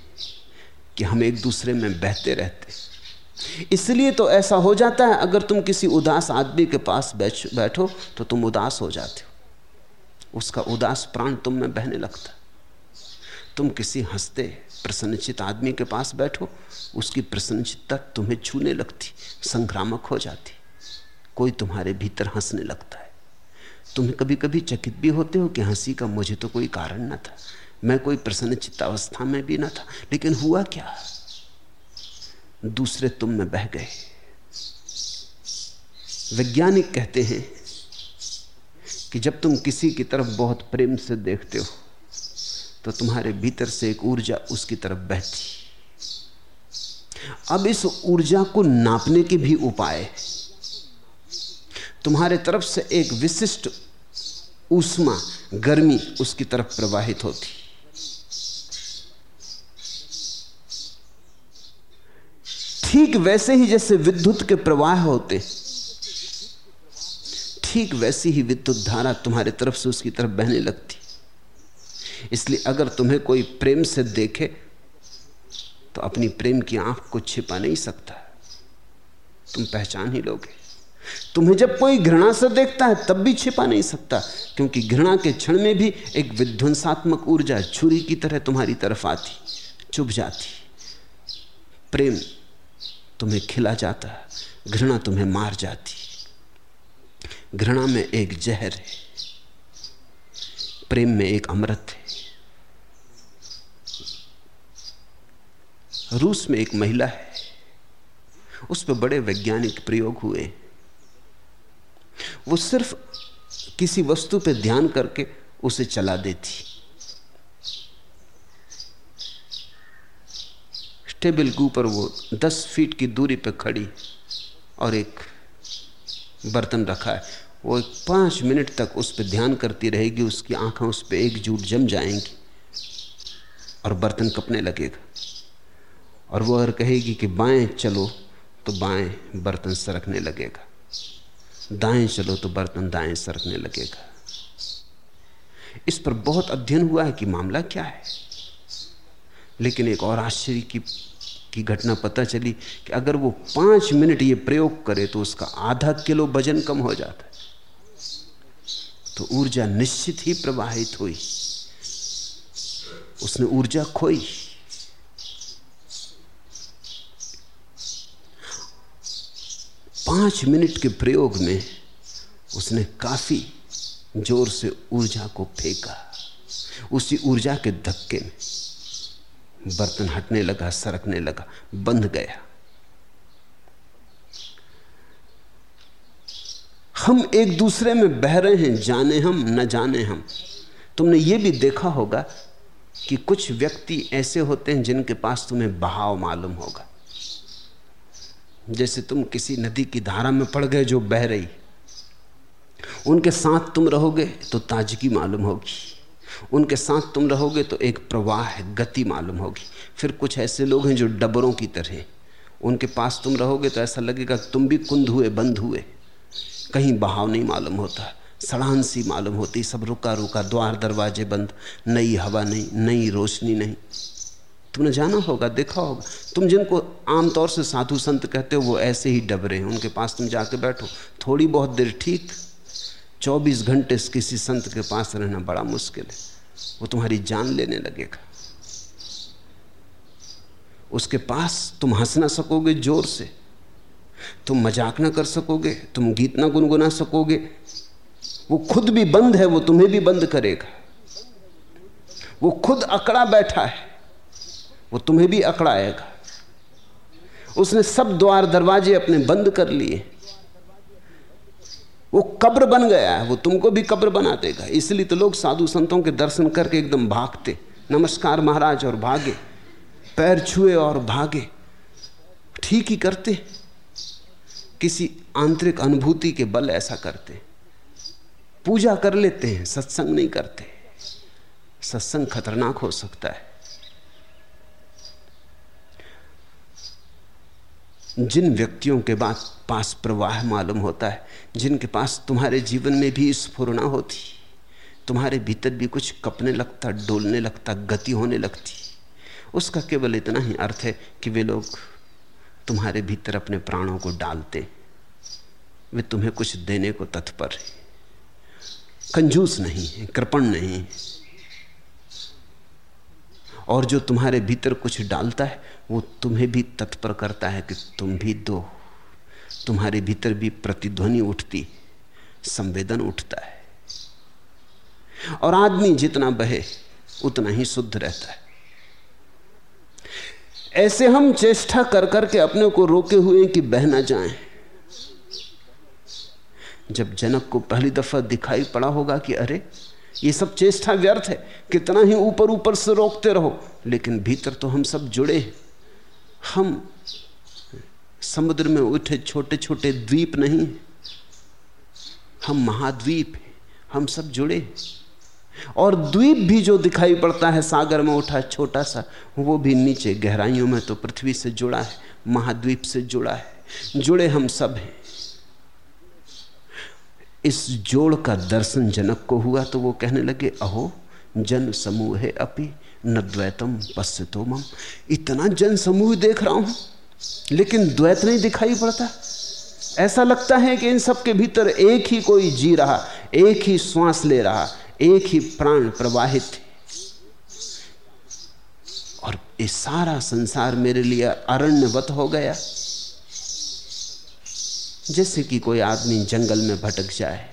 कि हम एक दूसरे में बहते रहते इसलिए तो ऐसा हो जाता है, अगर तुम किसी उदास आदमी के पास बैठ, बैठो तो तुम उदास हो जाते हो। उसका उदास प्राण तुम में बहने लगता तुम किसी हँसते, प्रसन्नचित आदमी के पास बैठो, उसकी प्रसन्नचितता तुम्हें छूने लगती संक्रामक हो जाती। कोई तुम्हारे भीतर हंसने लगता है। तुम्हें कभी कभी चकित भी होते हो कि हँसी का मुझे तो कोई कारण ना था। मैं कोई प्रसन्न चित्तावस्था में भी ना था। लेकिन हुआ क्या? दूसरे तुम में बह गए। वैज्ञानिक कहते हैं कि जब तुम किसी की तरफ़ बहुत प्रेम से देखते हो तो तुम्हारे भीतर से एक ऊर्जा उसकी तरफ़ बहती। अब इस ऊर्जा को नापने के भी उपाय तुम्हारे तरफ़ से एक विशिष्ट ऊष्मा गर्मी उसकी तरफ़ प्रवाहित होती। ठीक वैसे ही जैसे विद्युत के प्रवाह होते। ठीक वैसी ही विद्युत धारा तुम्हारे तरफ़ से उसकी तरफ़ बहने लगती। इसलिए अगर तुम्हें कोई प्रेम से देखे तो अपनी प्रेम की आँख को छिपा नहीं सकता। तुम पहचान ही लोगे। तुम्हें जब कोई घृणा से देखता है, तब भी छिपा नहीं सकता, क्योंकि घृणा के क्षण में भी एक विध्वंसात्मक ऊर्जा छुरी की तरह तुम्हारी तरफ़ आती, चुभ जाती। प्रेम तुम्हें खिला जाता घृणा तुम्हें मार जाती घृणा में एक जहर है, प्रेम में एक अमृत है। रूस में एक महिला है, उस पर बड़े वैज्ञानिक प्रयोग हुए वो सिर्फ़ किसी वस्तु पे ध्यान करके उसे चला देती टेबल के ऊपर वो दस फीट की दूरी पे खड़ी और एक बर्तन रखा है। वो एक पाँच मिनट तक उस पर ध्यान करती रहेगी, उसकी आँखें उस पर एकजुट जम जाएँगी और बर्तन कपने लगेगा। और वो अगर कहेगी कि बाएँ चलो तो बाएँ बर्तन सरकने लगेगा। दाएँ चलो तो बर्तन दाएँ सरकने लगेगा। इस पर बहुत अध्ययन हुआ है कि मामला क्या है। लेकिन एक और आश्चर्य की की घटना पता चली कि अगर वो पाँच मिनट ये प्रयोग करे तो उसका आधा किलो वज़न कम हो जाता है। तो ऊर्जा निश्चित ही प्रवाहित हुई। उसने ऊर्जा खोई। पाँच मिनट के प्रयोग में उसने काफ़ी ज़ोर से ऊर्जा को फेंका। उसी ऊर्जा के धक्के में बर्तन हटने लगा, सरकने लगा बंध गया। हम एक दूसरे में बह रहे हैं, जाने हम, न जाने हम। तुमने ये भी देखा होगा कि कुछ व्यक्ति ऐसे होते हैं जिनके पास तुम्हें बहाव मालूम होगा। जैसे तुम किसी नदी की धारा में पड़ गए जो बह रही। उनके साथ तुम रहोगे तो ताजगी मालूम होगी। उनके साथ तुम रहोगे तो एक प्रवाह, गति मालूम होगी। फिर कुछ ऐसे लोग हैं जो डबरों की तरह उनके पास तुम रहोगे तो ऐसा लगेगा तुम भी कुंद हुए, बंद हुए। कहीं बहाव नहीं मालूम होता। सड़ान सी मालूम होती, सब रुका रुका, द्वार दरवाजे बंद, नई हवा नहीं, नई रोशनी नहीं। तुमने जाना होगा, देखा होगा। तुम जिनको आमतौर से साधु संत कहते हो, वो ऐसे ही डबरे हैं। उनके पास तुम जाके बैठो। थोड़ी बहुत देर ठीक 24 घंटे किसी संत के पास रहना बड़ा मुश्किल है। वो तुम्हारी जान लेने लगेगा। उसके पास तुम हंस ना सकोगे ज़ोर से। तुम मज़ाक ना कर सकोगे, तुम गीत ना गुनगुना सकोगे। वो खुद भी बंद है, वो तुम्हें भी बंद करेगा। वो खुद अकड़ा बैठा है, वो तुम्हें भी अकड़ाएगा। उसने सब द्वार दरवाजे अपने बंद कर लिए। वो कब्र बन गया है, वो तुमको भी कब्र बना देगा। इसलिए तो लोग साधु संतों के दर्शन करके एकदम भागते। नमस्कार महाराज, और भागे। पैर छुए और भागे। ठीक ही करते। किसी आंतरिक अनुभूति के बल ऐसा करते। पूजा कर लेते हैं, सत्संग नहीं करते। सत्संग खतरनाक हो सकता है। जिन व्यक्तियों के बाद पास प्रवाह मालूम होता है, जिनके पास तुम्हारे जीवन में भी स्फुरना होती। तुम्हारे भीतर भी कुछ कपने लगता, डोलने लगता, गति होने लगती। उसका केवल इतना ही अर्थ है कि वे लोग तुम्हारे भीतर अपने प्राणों को डालते। वे तुम्हें कुछ देने को तत्पर है। कंजूस नहीं है, कृपण नहीं और जो तुम्हारे भीतर कुछ डालता है, वो तुम्हें भी तत्पर करता है कि तुम भी दो तुम्हारे भीतर भी प्रतिध्वनि उठती, संवेदन उठता है। और आदमी जितना बहे, उतना ही शुद्ध रहता है। ऐसे हम चेष्टा कर करके अपने को रोके हुए कि बह ना जाएँ। जब जनक को पहली दफ़ा दिखाई पड़ा होगा कि अरे, ये सब चेष्टा व्यर्थ है, कितना ही ऊपर ऊपर से रोकते रहो, लेकिन भीतर तो हम सब जुड़े हैं। हम समुद्र में उठे छोटे छोटे द्वीप नहीं हम महाद्वीप हैं। हम सब जुड़े और द्वीप भी जो दिखाई पड़ता है सागर में उठा छोटा सा, वो भी नीचे गहराइयों में तो पृथ्वी से जुड़ा है, महाद्वीप से जुड़ा है। जुड़े हम सब हैं। इस जोड़ का दर्शन जनक को हुआ तो वो कहने लगे, अहो, जन समूह है अपी, न द्वैतम पश्चितो इतना जन समूह देख रहा हूँ। लेकिन द्वैत नहीं दिखाई पड़ता। ऐसा लगता है कि इन सब के भीतर एक ही कोई जी रहा, एक ही श्वास ले रहा, एक ही प्राण प्रवाहित और ये सारा संसार मेरे लिए अरण्यवत हो गया। जैसे कि कोई आदमी जंगल में भटक जाए।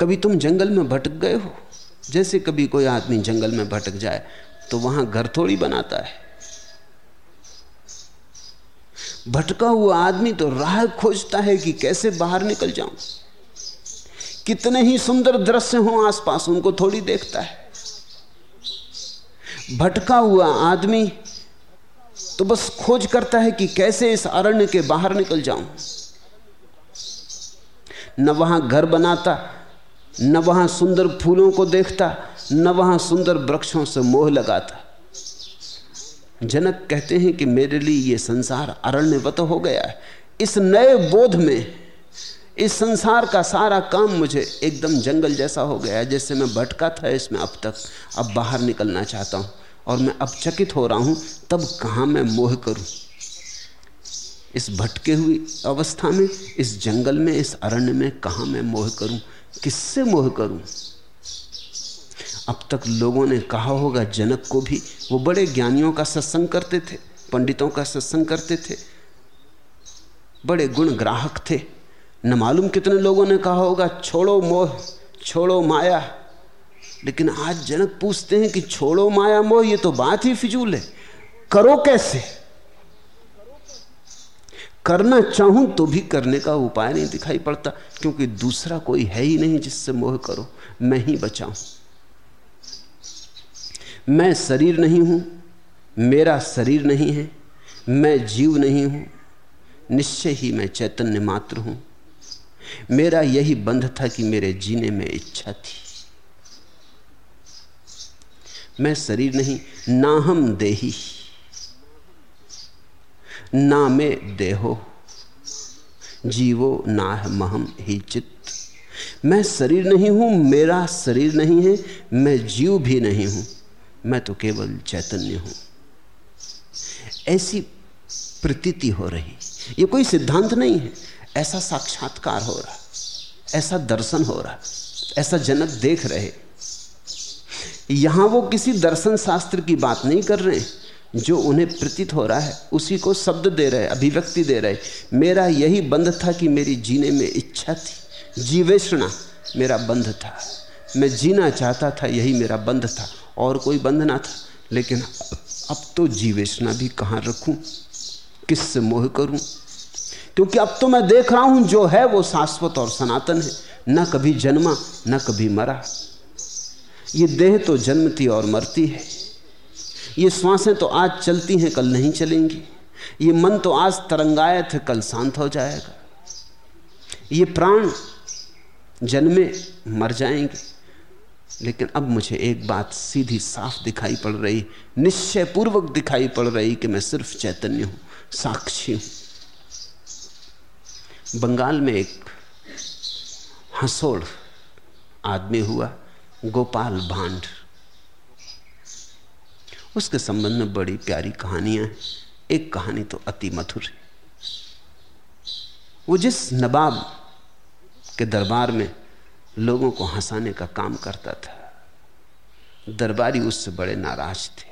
कभी तुम जंगल में भटक गए हो? जैसे कभी कोई आदमी जंगल में भटक जाए तो वहाँ घर थोड़ी बनाता है। भटका हुआ आदमी तो राह खोजता है कि कैसे बाहर निकल जाऊँ। कितने ही सुंदर दृश्य हों, आसपास उनको थोड़ी देखता है। भटका हुआ आदमी तो बस खोज करता है कि कैसे इस अरण्य के बाहर निकल जाऊँ। न वहाँ घर बनाता, न वहाँ सुंदर फूलों को देखता न वहाँ सुंदर वृक्षों से मोह लगाता। जनक कहते हैं कि मेरे लिए यह संसार अरण्यवत हो गया है। इस नए बोध में, इस संसार का सारा काम मुझे एकदम जंगल जैसा हो गया है, जैसे मैं भटका था इसमें अब तक। अब बाहर निकलना चाहता हूँ और मैं अब चकित हो रहा हूँ, तब कहाँ मैं मोह करूँ? इस भटके हुई अवस्था में, इस जंगल में, इस अरण्य में कहा मैं मोह करूँ? किससे मोह करूँ? अब तक लोगों ने कहा होगा, जनक को भी। वो बड़े ज्ञानियों का सत्संग करते थे, पंडितों का सत्संग करते थे। बड़े गुण ग्राहक थे। न मालूम कितने लोगों ने कहा होगा, छोड़ो मोह, छोड़ो माया। लेकिन आज जनक पूछते हैं कि छोड़ो माया, मोह, ये तो बात ही फिजूल है। करो कैसे? करना चाहूँ तो भी करने का उपाय नहीं दिखाई पड़ता, क्योंकि दूसरा कोई है ही नहीं जिससे मोह करो। मैं ही बचाऊं। मैं शरीर नहीं हूँ, मेरा शरीर नहीं है, मैं जीव नहीं हूँ, निश्चय ही मैं चैतन्य मात्र हूँ। मेरा यही बंध था कि मेरे जीने में इच्छा थी। मैं शरीर नहीं, ना हम देही। ना में देहो, जीवो ना महम ही चित्त। मैं शरीर नहीं हूँ, मेरा शरीर नहीं है, मैं जीव भी नहीं हूँ। मैं तो केवल चैतन्य हूँ। ऐसी प्रतीति हो रही। ये कोई सिद्धांत नहीं है। ऐसा साक्षात्कार हो रहा। ऐसा दर्शन हो रहा। ऐसा जनक देख रहे। यहाँ वो किसी दर्शन शास्त्र की बात नहीं कर रहे जो उन्हें प्रतीत हो रहा है, उसी को शब्द दे रहे, अभिव्यक्ति दे रहे। मेरा यही बंध था कि मेरी जीने में इच्छा थी। जीवेषणा मेरा बंध था। मैं जीना चाहता था, यही मेरा बंध था। और कोई बंध ना था। लेकिन अब तो जीवेषणा भी कहाँ रखूँ? किससे मोह करूँ? क्योंकि अब तो मैं देख रहा हूँ, जो है वो शाश्वत और सनातन है। न कभी जन्मा, न कभी मरा। ये देह तो जन्मती और मरती है। ये श्वासें तो आज चलती हैं, कल नहीं चलेंगी। ये मन तो आज तरंगायत है, कल शांत हो जाएगा। ये प्राण जन्मे, मर जाएँगे। लेकिन अब मुझे एक बात सीधी साफ़ दिखाई पड़ रही निश्चय पूर्वक दिखाई पड़ रही कि मैं सिर्फ़ चैतन्य हूँ, साक्षी हूँ। बंगाल में एक हंसोड़ आदमी हुआ, गोपाल भांड। उसके संबंध में बड़ी प्यारी कहानियाँ हैं। एक कहानी तो अति मधुर है। वो जिस नवाब के दरबार में लोगों को हंसाने का काम करता था। दरबारी उससे बड़े नाराज़ थे,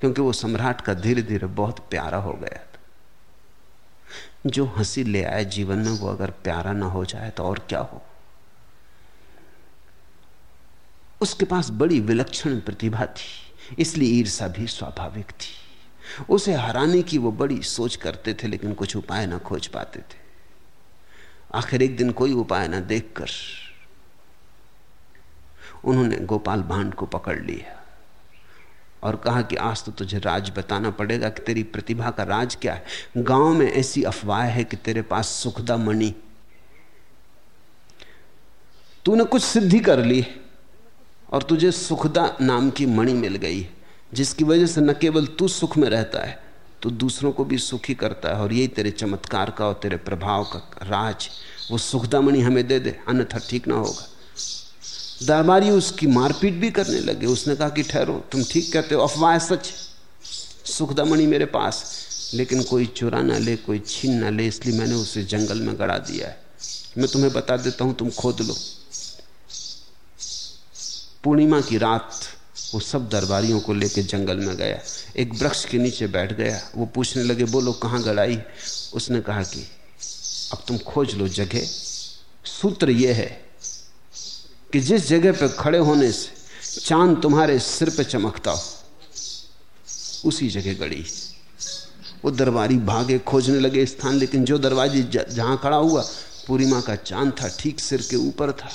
क्योंकि वो सम्राट का धीरे धीरे बहुत प्यारा हो गया था। जो हँसी ले आए जीवन में, वो अगर प्यारा ना हो जाए तो और क्या हो? उसके पास बड़ी विलक्षण प्रतिभा थी, इसलिए ईर्षा भी स्वाभाविक थी। उसे हराने की वो बड़ी सोच करते थे, लेकिन कुछ उपाय ना खोज पाते थे। आखिर एक दिन कोई उपाय ना देखकर उन्होंने गोपाल भांड को पकड़ लिया और कहा कि आज तो तुझे राज बताना पड़ेगा कि तेरी प्रतिभा का राज क्या है। गाँव में ऐसी अफवाह है कि तेरे पास सुखदा मणि। तूने कुछ सिद्धि कर ली और तुझे सुखदा नाम की मणि मिल गई, जिसकी वजह से न केवल तू सुख में रहता है तो दूसरों को भी सुखी करता है और यही तेरे चमत्कार का और तेरे प्रभाव का राज, वो सुखदा मणि हमें दे दे, अन्यथा ठीक ना होगा। दरबारी उसकी मारपीट भी करने लगे, उसने कहा कि ठहरो, तुम ठीक कहते हो, अफवाह सच। सुखदामणि मेरे पास, लेकिन कोई चुरा ना ले, कोई छीन ना ले, इसलिए मैंने उसे जंगल में गड़ा दिया है। मैं तुम्हें बता देता हूँ, तुम खोद लो। पूर्णिमा की रात वो सब दरबारियों को लेकर जंगल में गया। एक वृक्ष के नीचे बैठ गया। वो पूछने लगे, बोलो, कहाँ गड़ाई उसने कहा कि, अब तुम खोज लो जगह। सूत्र ये है कि जिस जगह पर खड़े होने से चाँद तुम्हारे सिर पे चमकता हो, उसी जगह गड़ी। वो दरबारी भागे, खोजने लगे स्थान, लेकिन जो दरवाजे जहाँ खड़ा हुआ पूर्णिमा का चाँद था, ठीक सिर के ऊपर था।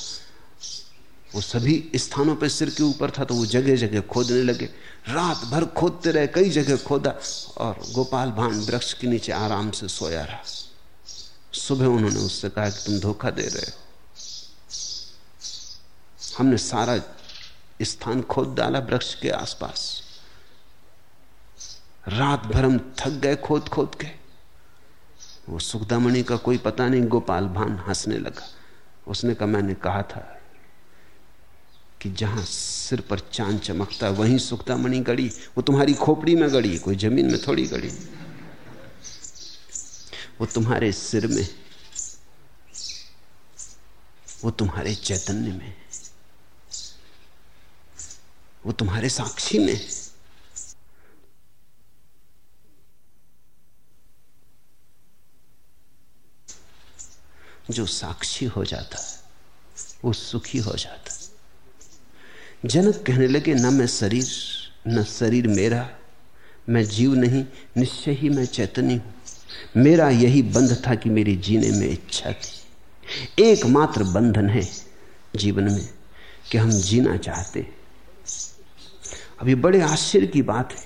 वो सभी स्थानों पर सिर के ऊपर था तो वो जगह जगह खोदने लगे। रात भर खोदते रहे, कई जगह खोदा और गोपाल भान वृक्ष के नीचे आराम से सोया रहा। सुबह उन्होंने उससे कहा कि तुम धोखा दे रहे हो। हमने सारा स्थान खोद डाला वृक्ष के आसपास। रात भर हम थक गए खोद खोद के। वो सुखदामणि का कोई पता नहीं, गोपाल भान हंसने लगा। उसने कहा, मैंने कहा था कि जहाँ सिर पर चाँद चमकता वहीं सुखदामणि गड़ी। वो तुम्हारी खोपड़ी में गड़ी, कोई ज़मीन में थोड़ी गड़ी। वो तुम्हारे सिर में, वो तुम्हारे चैतन्य में, वो तुम्हारे साक्षी में। जो साक्षी हो जाता है वो सुखी हो जाता। जनक कहने लगे, न मैं शरीर, न शरीर मेरा, मैं जीव नहीं, निश्चय ही मैं चैतन्य हूँ। मेरा यही बंध था कि मेरी जीने में इच्छा थी। एकमात्र बंधन है जीवन में कि हम जीना चाहते ये बड़े आश्चर्य की बात है।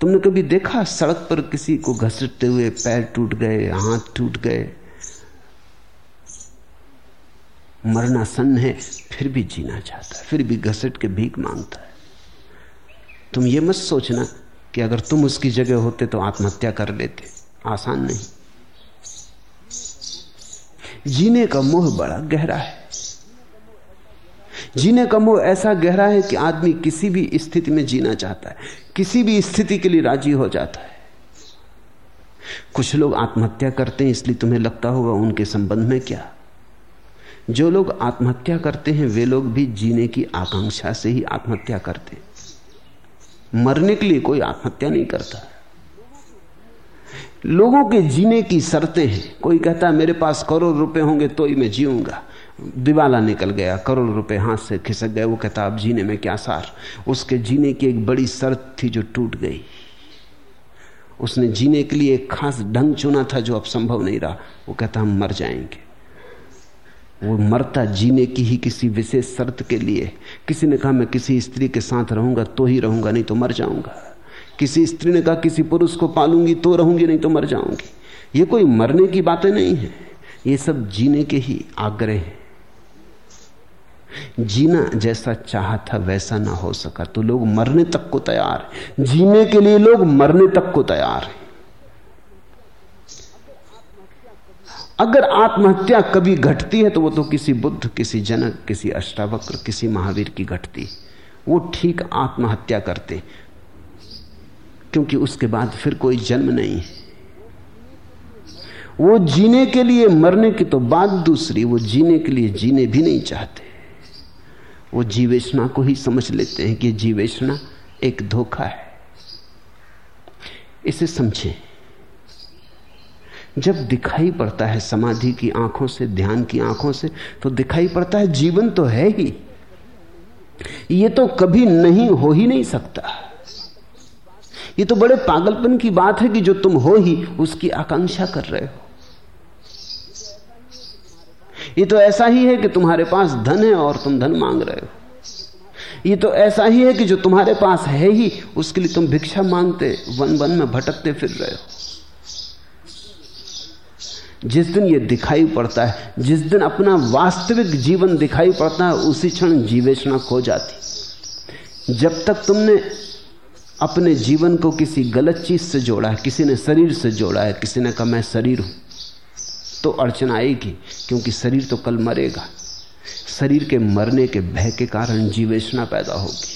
तुमने कभी देखा सड़क पर किसी को घसटते हुए पैर टूट गए, हाथ टूट गए? मरना सन्न है, फिर भी जीना चाहता है, फिर भी घसट के भीख माँगता है। तुम ये मत सोचना कि अगर तुम उसकी जगह होते तो आत्महत्या कर लेते। आसान नहीं। जीने का मोह बड़ा गहरा है। जीने का मोह ऐसा गहरा है कि आदमी किसी भी स्थिति में जीना चाहता है, किसी भी स्थिति के लिए राज़ी हो जाता है। कुछ लोग आत्महत्या करते हैं, इसलिए तुम्हें लगता होगा उनके संबंध में क्या। जो लोग आत्महत्या करते हैं, वे लोग भी जीने की आकांक्षा से ही आत्महत्या करते हैं। मरने के लिए कोई आत्महत्या नहीं करता। लोगों के जीने की शर्तें हैं। कोई कहता है, मेरे पास करोड़ रुपए होंगे तो ही मैं जीऊँगा। दिवाला निकल गया, करोड़ रुपए हाथ से खिसक गए। वो कहता, अब जीने में क्या सार? उसके जीने की एक बड़ी शर्त थी जो टूट गई। उसने जीने के लिए एक खास ढंग चुना था जो अब संभव नहीं रहा। वो कहता, हम मर जाएँगे। वो मरता जीने की ही किसी विशेष शर्त के लिए। किसी ने कहा, मैं किसी स्त्री के साथ रहूँगा तो ही रहूँगा, नहीं तो मर जाऊँगा। किसी स्त्री ने कहा, किसी पुरुष को पालूँगी तो रहूँगी, नहीं तो मर जाऊँगी। ये कोई मरने की बातें नहीं है। ये सब जीने के ही आग्रह हैं। जीना जैसा चाहा था, वैसा ना हो सका। तो लोग मरने तक को तैयार जीने के लिए लोग मरने तक को तैयार हैं। अगर आत्महत्या कभी घटती है तो वो तो किसी बुद्ध, किसी जनक, किसी अष्टावक्र, किसी महावीर की घटती। वो ठीक आत्महत्या करते। क्योंकि उसके बाद फिर कोई जन्म नहीं है। वो जीने के लिए मरने की तो बात दूसरी, वो जीने के लिए जीने भी नहीं चाहते। वो जीवेशना को ही समझ लेते हैं कि जीवेशना एक धोखा है। इसे समझें। जब दिखाई पड़ता है समाधि की आँखों से, ध्यान की आँखों से तो दिखाई पड़ता है जीवन तो है ही। ये तो कभी नहीं हो ही नहीं सकता। ये तो बड़े पागलपन की बात है कि जो तुम हो ही, उसकी आकांक्षा कर रहे हो। ये तो ऐसा ही है कि तुम्हारे पास धन है और तुम धन मांग रहे हो। ये तो ऐसा ही है कि जो तुम्हारे पास है ही, उसके लिए तुम भिक्षा मांगते, वन वन में भटकते फिर रहे हो। जिस दिन ये दिखाई पड़ता है, जिस दिन अपना वास्तविक जीवन दिखाई पड़ता है, उसी क्षण जीवेशना खो जाती। जब तक तुमने अपने जीवन को किसी गलत चीज़ से जोड़ा है, किसी ने शरीर से जोड़ा है, किसी ने कहा, मैं शरीर हूँ तो अड़चन आएगी, क्योंकि शरीर तो कल मरेगा। शरीर के मरने के भय के कारण जीवेशना पैदा होगी।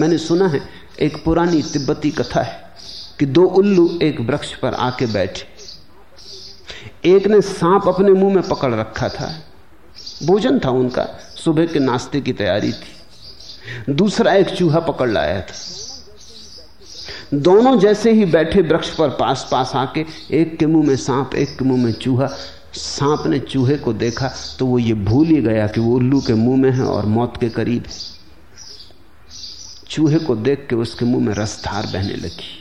मैंने सुना है, एक पुरानी तिब्बती कथा है कि दो उल्लू एक वृक्ष पर आके बैठे। एक ने सांप अपने मुँह में पकड़ रखा था। भोजन था उनका। सुबह के नाश्ते की तैयारी थी। दूसरा एक चूहा पकड़ लाया था। दोनों जैसे ही बैठे वृक्ष पर पास पास आके एक के मुँह में सांप, एक के मुँह में चूहा। सांप ने चूहे को देखा तो वो ये भूल ही गया कि वो उल्लू के मुँह में है और मौत के करीब है। चूहे को देख के उसके मुँह में रसधार बहने लगी।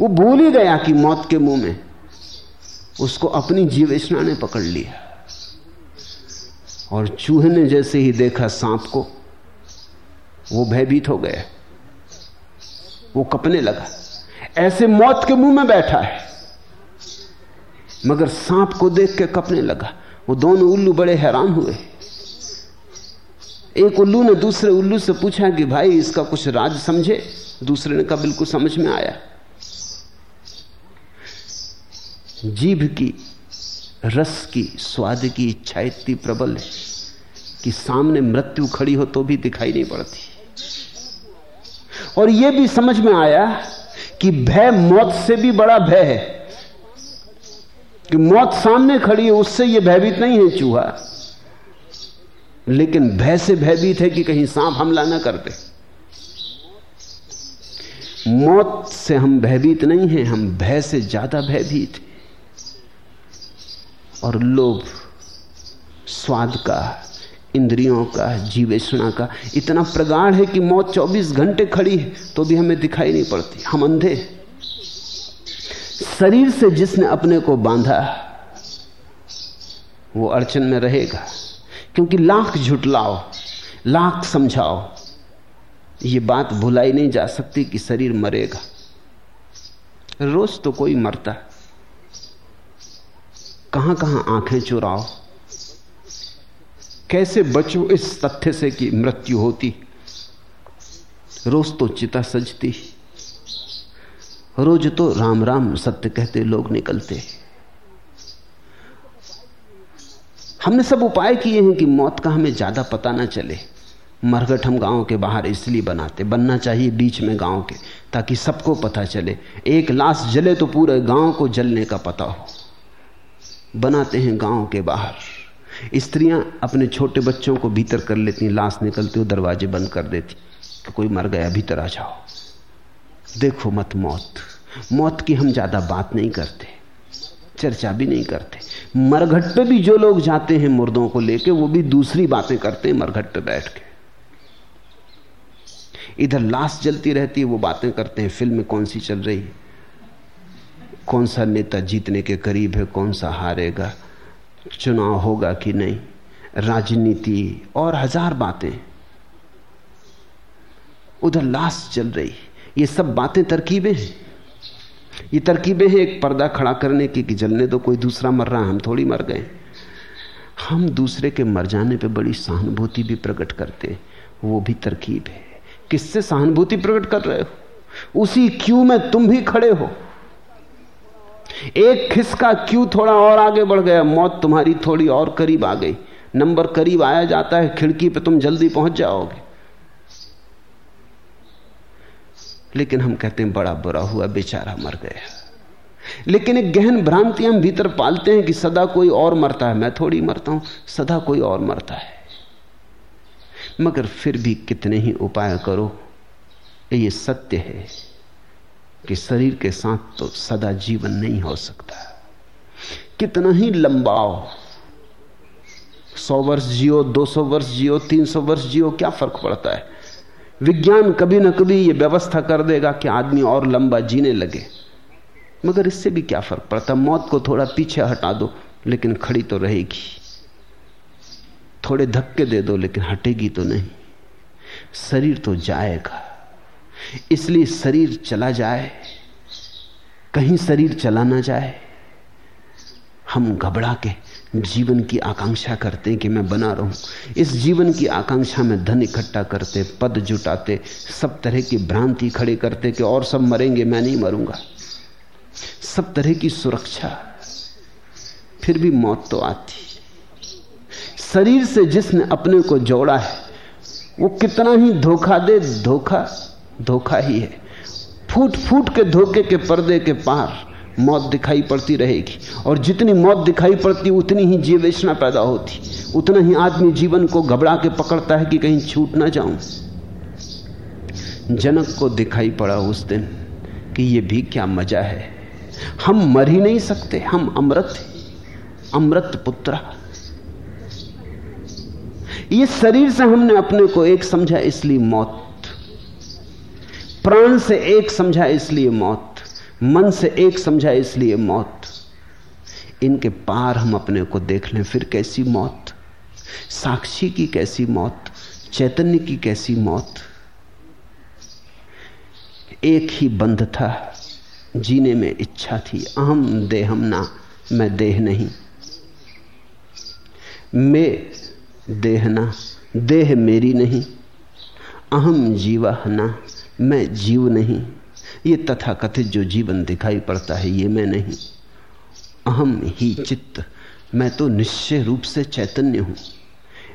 वो भूल ही गया कि मौत के मुँह में उसको अपनी जीवेशना ने पकड़ लिया। और चूहे ने जैसे ही देखा सांप को, वो भयभीत हो गया। वो कपने लगा। ऐसे मौत के मुँह में बैठा है। मगर सांप को देख के कपने लगा। वो दोनों उल्लू बड़े हैरान हुए। एक उल्लू ने दूसरे उल्लू से पूछा कि भाई इसका कुछ राज समझे? दूसरे ने कहा, बिल्कुल समझ में आया। जीभ की, रस की, स्वाद की इच्छा इतनी प्रबल है कि सामने मृत्यु खड़ी हो तो भी दिखाई नहीं पड़ती। और यह भी समझ में आया कि भय मौत से भी बड़ा भय है। कि मौत सामने खड़ी है, उससे यह भयभीत नहीं है चूहा। लेकिन भय से भयभीत है कि कहीं सांप हमला ना कर दे। मौत से हम भयभीत नहीं हैं, हम भय से ज़्यादा भयभीत हैं। और लोभ, स्वाद का, इंद्रियों का जीवेषणा का इतना प्रगाढ़ है कि मौत 24 घंटे खड़ी है तो भी हमें दिखाई नहीं पड़ती। हम अंधे शरीर से जिसने अपने को बांधा, वो अड़चन में रहेगा। क्योंकि लाख झुटलाओ लाख समझाओ, ये बात भुलाई नहीं जा सकती कि शरीर मरेगा। रोज तो कोई मरता। कहाँ कहाँ आँखें चुराओ? कैसे बचो इस तथ्य से कि मृत्यु होती? रोज तो चिता सजती। रोज तो राम राम सत्य कहते लोग निकलते। हमने सब उपाय किए हैं कि मौत का हमें ज़्यादा पता ना चले। मरघट हम गाँव के बाहर इसलिए बनाते, बनना चाहिए बीच में गाँव के, ताकि सबको पता चले। एक लाश जले तो पूरे गाँव को जलने का पता हो। बनाते हैं गाँव के बाहर। स्त्रियाँ अपने छोटे बच्चों को भीतर कर लेती लाश निकलती हो दरवाजे बंद कर देती कि कोई मर गया, भीतर आ जाओ। देखो मत मौत। मौत की हम ज़्यादा बात नहीं करते, चर्चा भी नहीं करते। मरघट पे भी जो लोग जाते हैं मुर्दों को लेके, वो भी दूसरी बातें करते हैं मरघट पे बैठ के। इधर लाश जलती रहती है, वो बातें करते हैं, फ़िल्म कौन सी चल रही है? कौन सा नेता जीतने के करीब है, कौन सा हारेगा? चुनाव होगा कि नहीं? राजनीति और हज़ार बातें। उधर लाश चल रही। ये सब बातें तरकीबें हैं। ये तरकीबें हैं, एक पर्दा खड़ा करने की कि जलने तो कोई दूसरा मर रहा हम थोड़ी मर गए। हम दूसरे के मर जाने पे बड़ी सहानुभूति भी प्रकट करते वो भी तरकीब है। किससे सहानुभूति प्रकट कर रहे हो? उसी क्यू में तुम भी खड़े हो। एक खिसका क्यों थोड़ा और आगे बढ़ गया? मौत तुम्हारी थोड़ी और करीब आ गई। नंबर करीब आया जाता है, खिड़की पे तुम जल्दी पहुँच जाओगे। लेकिन हम कहते हैं, बड़ा बुरा हुआ, बेचारा मर गया। लेकिन एक गहन भ्रांति हम भीतर पालते हैं कि सदा कोई और मरता है। मैं थोड़ी मरता हूँ, सदा कोई और मरता है। मगर फिर भी कितने ही उपाय करो, ये सत्य है। कि शरीर के साथ तो सदा जीवन नहीं हो सकता। कितना ही लंबाओ सौ वर्ष जियो, दो सौ वर्ष जियो, तीन सौ वर्ष जियो, क्या फ़र्क पड़ता है? विज्ञान कभी ना कभी यह व्यवस्था कर देगा कि आदमी और लंबा जीने लगे। मगर इससे भी क्या फ़र्क पड़ता? मौत को थोड़ा पीछे हटा दो, लेकिन खड़ी तो रहेगी। थोड़े धक्के दे दो, लेकिन हटेगी तो नहीं। शरीर तो जाएगा। इसलिए शरीर चला जाए, कहीं शरीर चला ना जाए। हम घबरा के जीवन की आकांक्षा करते हैं कि मैं बना रहूँ। इस जीवन की आकांक्षा में धन इकट्ठा करते, पद जुटाते, सब तरह की भ्रांति खड़े करते कि और सब मरेंगे, मैं नहीं मरूँगा। सब तरह की सुरक्षा, फिर भी मौत तो आती। शरीर से जिसने अपने को जोड़ा है, वो कितना ही धोखा दे, धोखा धोखा ही है। फूट फूट के धोखे के पर्दे के पार मौत दिखाई पड़ती रहेगी। और जितनी मौत दिखाई पड़ती, उतनी ही जीवेशना पैदा होती। उतना ही आदमी जीवन को घबरा के पकड़ता है कि कहीं छूट ना जाऊँ। जनक को दिखाई पड़ा उस दिन कि ये भी क्या मज़ा है। हम मर ही नहीं सकते, हम अमृत अमृत पुत्र। ये शरीर से हमने अपने को एक समझा, इसलिए मौत प्राण से एक समझा इसलिए मौत, मन से एक समझा इसलिए मौत। इनके पार हम अपने को देख लें, फिर कैसी मौत? साक्षी की कैसी मौत? चैतन्य की कैसी मौत? एक ही बंध था, जीने में इच्छा थी। अहम देहम ना, मैं देह नहीं। मैं देह ना, देह मेरी नहीं। अहम जीवा ना। मैं जीव नहीं। ये तथाकथित जो जीवन दिखाई पड़ता है, ये मैं नहीं। अहम ही चित्त। मैं तो निश्चय रूप से चैतन्य हूँ।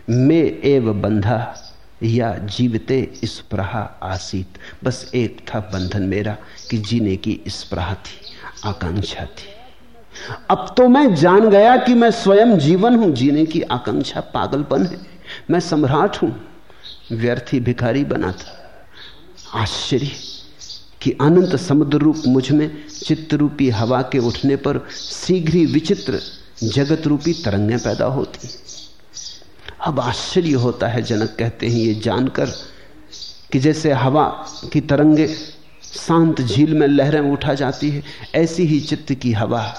मैं एव बंधा या जीवते स्प्रहा आसीत। बस एक था बंधन मेरा कि जीने की स्प्रहा थी, आकांक्षा थी। अब तो मैं जान गया कि मैं स्वयं जीवन हूँ, जीने की आकांक्षा पागलपन है। मैं सम्राट हूँ, व्यर्थी भिखारी बना था। आश्चर्य कि अनंत समुद्र रूप मुझमें चित्त रूपी हवा के उठने पर शीघ्र ही विचित्र जगत रूपी तरंगें पैदा होती। अब आश्चर्य होता है जनक कहते हैं ये जानकर कि जैसे हवा की तरंगे शांत झील में लहरें उठा जाती है, ऐसी ही चित्त की हवा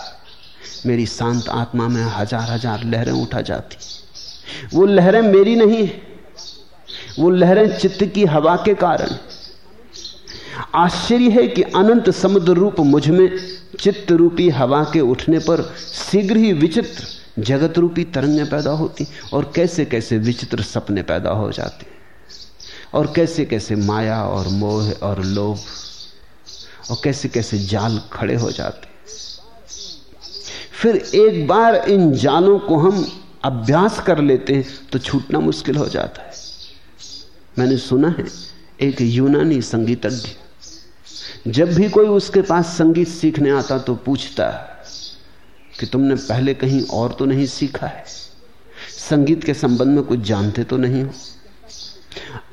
मेरी शांत आत्मा में हज़ार हज़ार लहरें उठा जाती। वो लहरें मेरी नहीं है, वो लहरें चित्त की हवा के कारण आश्चर्य है कि अनंत समुद्र रूप मुझमें चित्त रूपी हवा के उठने पर शीघ्र ही विचित्र जगत रूपी तरंगें पैदा होती और कैसे कैसे विचित्र सपने पैदा हो जाते और कैसे कैसे माया और मोह और लोभ और कैसे कैसे जाल खड़े हो जाते। फिर एक बार इन जालों को हम अभ्यास कर लेते हैं तो छूटना मुश्किल हो जाता है। मैंने सुना है एक यूनानी संगीतज्ञ जब भी कोई उसके पास संगीत सीखने आता तो पूछता कि तुमने पहले कहीं और तो नहीं सीखा है? संगीत के संबंध में कुछ जानते तो नहीं हो?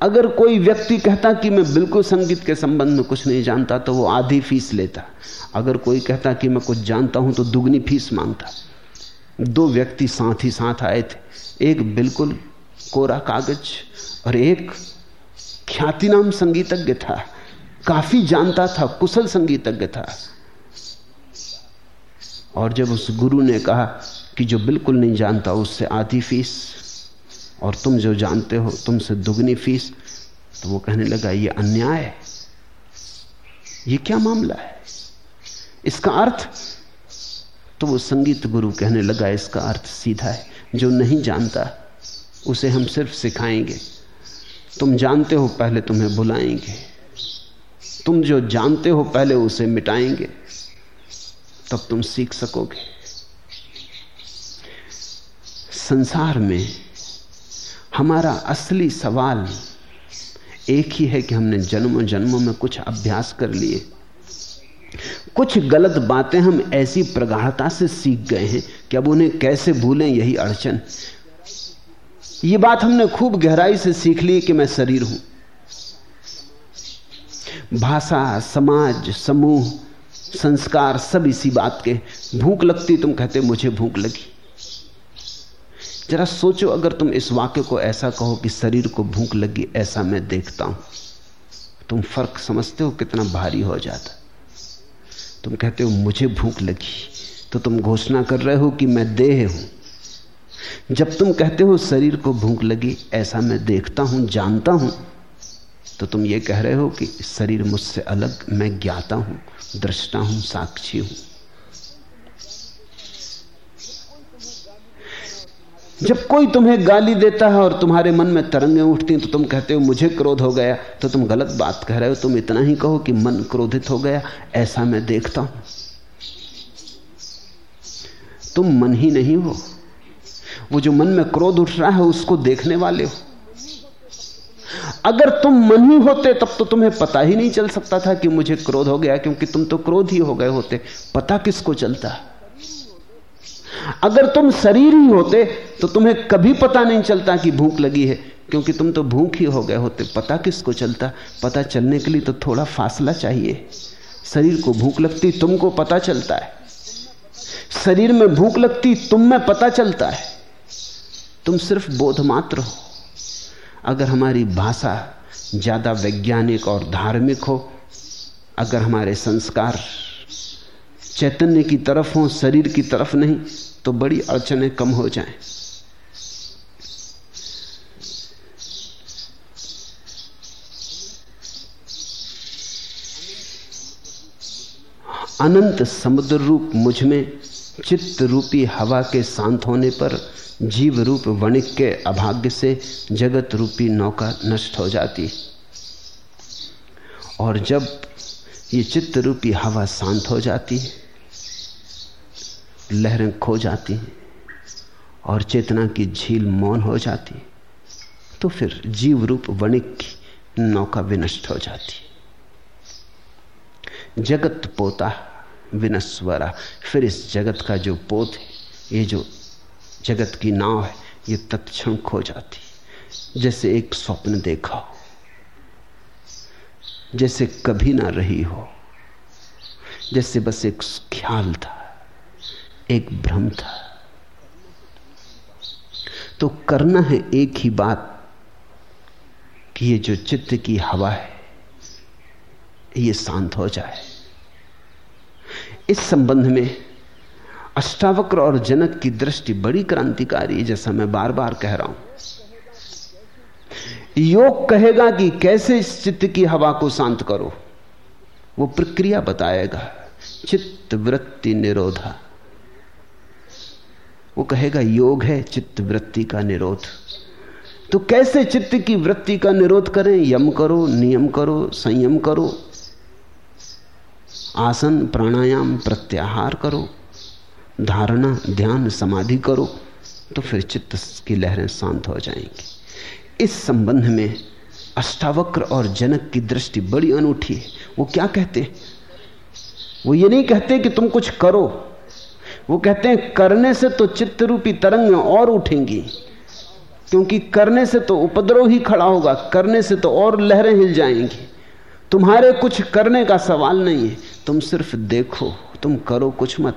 अगर कोई व्यक्ति कहता कि मैं बिल्कुल संगीत के संबंध में कुछ नहीं जानता तो वो आधी फ़ीस लेता। अगर कोई कहता कि मैं कुछ जानता हूँ तो दुगनी फ़ीस माँगता। दो व्यक्ति साथ ही साथ आए थे। एक बिल्कुल कोरा कागज़ और एक ख्याति नाम संगीतज्ञ था। काफ़ी जानता था, कुशल संगीतज्ञ था। और जब उस गुरु ने कहा कि जो बिल्कुल नहीं जानता, उससे आधी फ़ीस, और तुम जो जानते हो, तुमसे दुगनी फ़ीस तो वो कहने लगा, ये अन्याय है। ये क्या मामला है? इसका अर्थ? तो वो संगीत गुरु कहने लगा, इसका अर्थ सीधा है। जो नहीं जानता, उसे हम सिर्फ़ सिखाएँगे। तुम जानते हो, पहले तुम्हें बुलाएँगे। तुम जो जानते हो पहले उसे मिटाएँगे, तब तुम सीख सकोगे। संसार में हमारा असली सवाल एक ही है कि हमने जन्मों जन्मों में कुछ अभ्यास कर लिए। कुछ गलत बातें हम ऐसी प्रगाढ़ता से सीख गए हैं कि अब उन्हें कैसे भूलें, यही अड़चन। ये बात हमने खूब गहराई से सीख ली कि मैं शरीर हूँ। भाषा, समाज, समूह, संस्कार, सब इसी बात के। भूख लगती तुम कहते, मुझे भूख लगी। जरा सोचो, अगर तुम इस वाक्य को ऐसा कहो कि शरीर को भूख लगी, ऐसा मैं देखता हूँ। तुम फ़र्क समझते हो कितना भारी हो जाता। तुम कहते हो, मुझे भूख लगी। तो तुम घोषणा कर रहे हो कि मैं देह हूँ। जब तुम कहते हो, शरीर को भूख लगी, ऐसा मैं देखता हूँ, जानता हूँ तो तुम ये कह रहे हो कि शरीर मुझसे अलग, मैं ज्ञाता हूँ, दृष्टा हूँ, साक्षी हूँ। जब कोई तुम्हें गाली देता है और तुम्हारे मन में तरंगें उठती तो तुम कहते हो, मुझे क्रोध हो गया। तो तुम गलत बात कह रहे हो, तुम इतना ही कहो कि मन क्रोधित हो गया, ऐसा मैं देखता हूँ। तुम मन ही नहीं हो। वो जो मन में क्रोध उठ रहा है, उसको देखने वाले हो। अगर तुम मन ही होते, तब तो तुम्हें पता ही नहीं चल सकता था कि मुझे क्रोध हो गया, क्योंकि तुम तो क्रोध ही हो गए होते। पता किसको चलता? अगर तुम शरीर ही होते तो तुम्हें कभी पता नहीं चलता कि भूख लगी है, क्योंकि तुम तो भूख ही हो गए होते। पता किसको चलता? पता चलने के लिए तो थोड़ा फासला चाहिए। शरीर को भूख लगती, तुमको पता चलता है। शरीर में भूख लगती, तुम में पता चलता है। तुम सिर्फ़ बोध मात्र हो। अगर हमारी भाषा ज़्यादा वैज्ञानिक और धार्मिक हो, अगर हमारे संस्कार चैतन्य की तरफ़ हो, शरीर की तरफ़ नहीं तो बड़ी अड़चने कम हो जाएँ। अनंत समुद्र रूप मुझमें चित्त रूपी हवा के शांत होने पर जीव रूप वणिक के अभाग्य से जगत रूपी नौका नष्ट हो जाती। और जब ये चित्त रूपी हवा शांत हो जाती, लहरें खो जाती और चेतना की झील मौन हो जाती तो फिर जीव रूप वणिक की नौका विनष्ट हो जाती। जगत पोता विनस्वरा फिर इस जगत का जो पोत है, ये जो जगत की नाव है, ये तत्क्षण खो जाती जैसे एक स्वप्न देखा हो, जैसे कभी ना रही हो, जैसे बस एक ख्याल था, एक भ्रम था। तो करना है एक ही बात कि ये जो चित्त की हवा है, ये शांत हो जाए। इस संबंध में अष्टावक्र और जनक की दृष्टि बड़ी क्रांतिकारी है, जैसा मैं बार बार कह रहा हूँ। योग कहेगा कि कैसे इस चित्त की हवा को शांत करो? वो प्रक्रिया बताएगा। चित्त वृत्ति निरोधा। वो कहेगा, योग है चित्त वृत्ति का निरोध। तो कैसे चित्त की वृत्ति का निरोध करें? यम करो, नियम करो, संयम करो। आसन, प्राणायाम, प्रत्याहार करो। धारणा, ध्यान, समाधि करो तो फिर चित्त की लहरें शांत हो जाएँगी। इस संबंध में अष्टावक्र और जनक की दृष्टि बड़ी अनूठी है। वो क्या कहते वो ये नहीं कहते कि तुम कुछ करो। वो कहते हैं, करने से तो चित्त रूपी तरंग और उठेंगी। क्योंकि करने से तो उपद्रव ही खड़ा होगा, करने से तो और लहरें हिल जाएँगी। तुम्हारे कुछ करने का सवाल नहीं है। तुम सिर्फ़ देखो, तुम करो कुछ मत।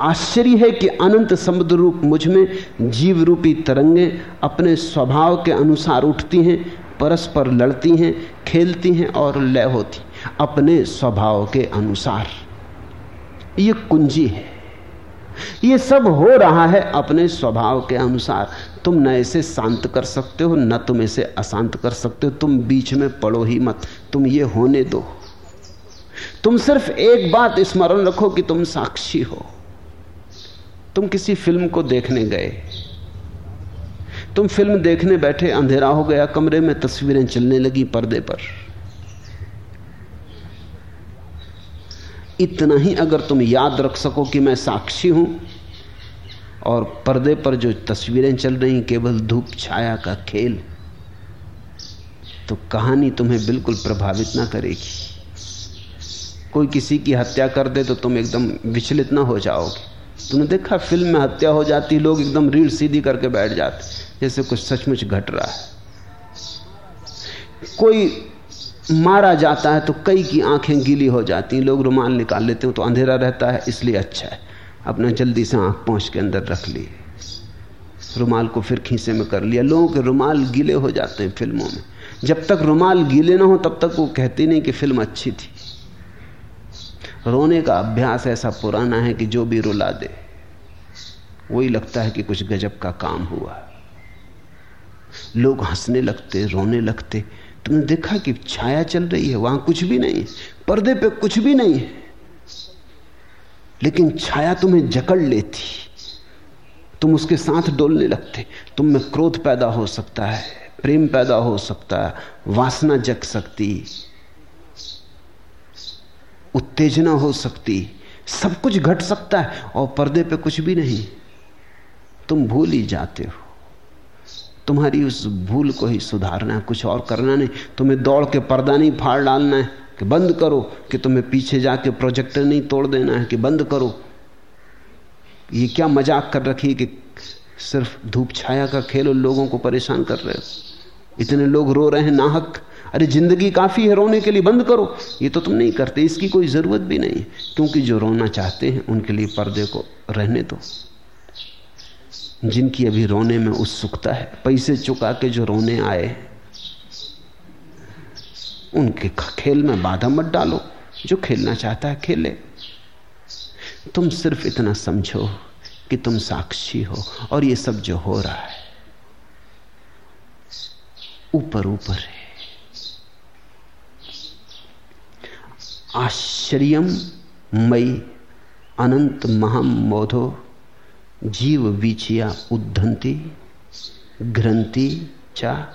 आश्चर्य है कि अनंत समुद्र रूप मुझमें जीव रूपी तरंगे अपने स्वभाव के अनुसार उठती हैं, परस्पर लड़ती हैं, खेलती हैं और लय होती, अपने स्वभाव के अनुसार। ये कुंजी है। ये सब हो रहा है अपने स्वभाव के अनुसार। तुम न इसे शांत कर सकते हो, न तुम इसे अशांत कर सकते हो। तुम बीच में पड़ो ही मत, तुम ये होने दो। तुम सिर्फ़ एक बात स्मरण रखो कि तुम साक्षी हो। तुम किसी फ़िल्म को देखने गए। तुम फ़िल्म देखने बैठे, अंधेरा हो गया, कमरे में तस्वीरें चलने लगी पर्दे पर। इतना ही अगर तुम याद रख सको कि मैं साक्षी हूँ, और पर्दे पर जो तस्वीरें चल रही, केवल धूप छाया का खेल तो कहानी तुम्हें बिल्कुल प्रभावित ना करेगी। कोई किसी की हत्या कर दे तो तुम एकदम विचलित ना हो जाओगे। तुमने देखा फ़िल्म में हत्या हो जाती, लोग एकदम रीढ़ सीधी करके बैठ जाते, जैसे कुछ सचमुच घट रहा है। कोई मारा जाता है तो कई की आँखें गीली हो जाती हैं लोग रुमाल निकाल लेते हो तो अंधेरा रहता है, इसलिए अच्छा है। अपने जल्दी से आँख पहुँच के अंदर रख ली रुमाल को फिर खींचे में कर लिया। लोगों के रुमाल गीले हो जाते हैं फ़िल्मों में। जब तक रुमाल गीले ना हो, तब तक वो कहते नहीं कि फ़िल्म अच्छी थी। रोने का अभ्यास ऐसा पुराना है कि जो भी रुला दे, वही लगता है कि कुछ गजब का काम हुआ। लोग हंसने लगते, रोने लगते। तुमने देखा कि छाया चल रही है, वहाँ कुछ भी नहीं, पर्दे पे कुछ भी नहीं है। लेकिन छाया तुम्हें जकड़ लेती। तुम उसके साथ डोलने लगते। तुम में क्रोध पैदा हो सकता है, प्रेम पैदा हो सकता है, वासना जग सकती। उत्तेजना हो सकती। सब कुछ घट सकता है और पर्दे पे कुछ भी नहीं। तुम भूल ही जाते हो। तुम्हारी उस भूल को ही सुधारना है, कुछ और करना नहीं। तुम्हें दौड़ के पर्दा नहीं फाड़ डालना है कि बंद करो, कि तुम्हें पीछे जाके प्रोजेक्टर नहीं तोड़ देना है कि बंद करो। ये क्या मज़ाक कर रखी कि सिर्फ़ धूप छाया का खेल लोगों को परेशान कर रहे हो? इतने लोग रो रहे हैं, नाहक। अरे ज़िंदगी काफ़ी है, रोने के लिए बंद करो। ये तो तुम नहीं करते, इसकी कोई ज़रूरत भी नहीं। क्योंकि जो रोना चाहते हैं, उनके लिए पर्दे को रहने दो। जिनकी अभी रोने में उत्सुकता है, पैसे चुका के जो रोने आए, उनके खेल में बाधा मत डालो। जो खेलना चाहता है, खेले। तुम सिर्फ़ इतना समझो कि तुम साक्षी हो, और ये सब जो हो रहा है, ऊपर ऊपर है। आश्चर्यम मई अनंत महम मोधो जीव वीचिया उद्धंती घ्रंती चा,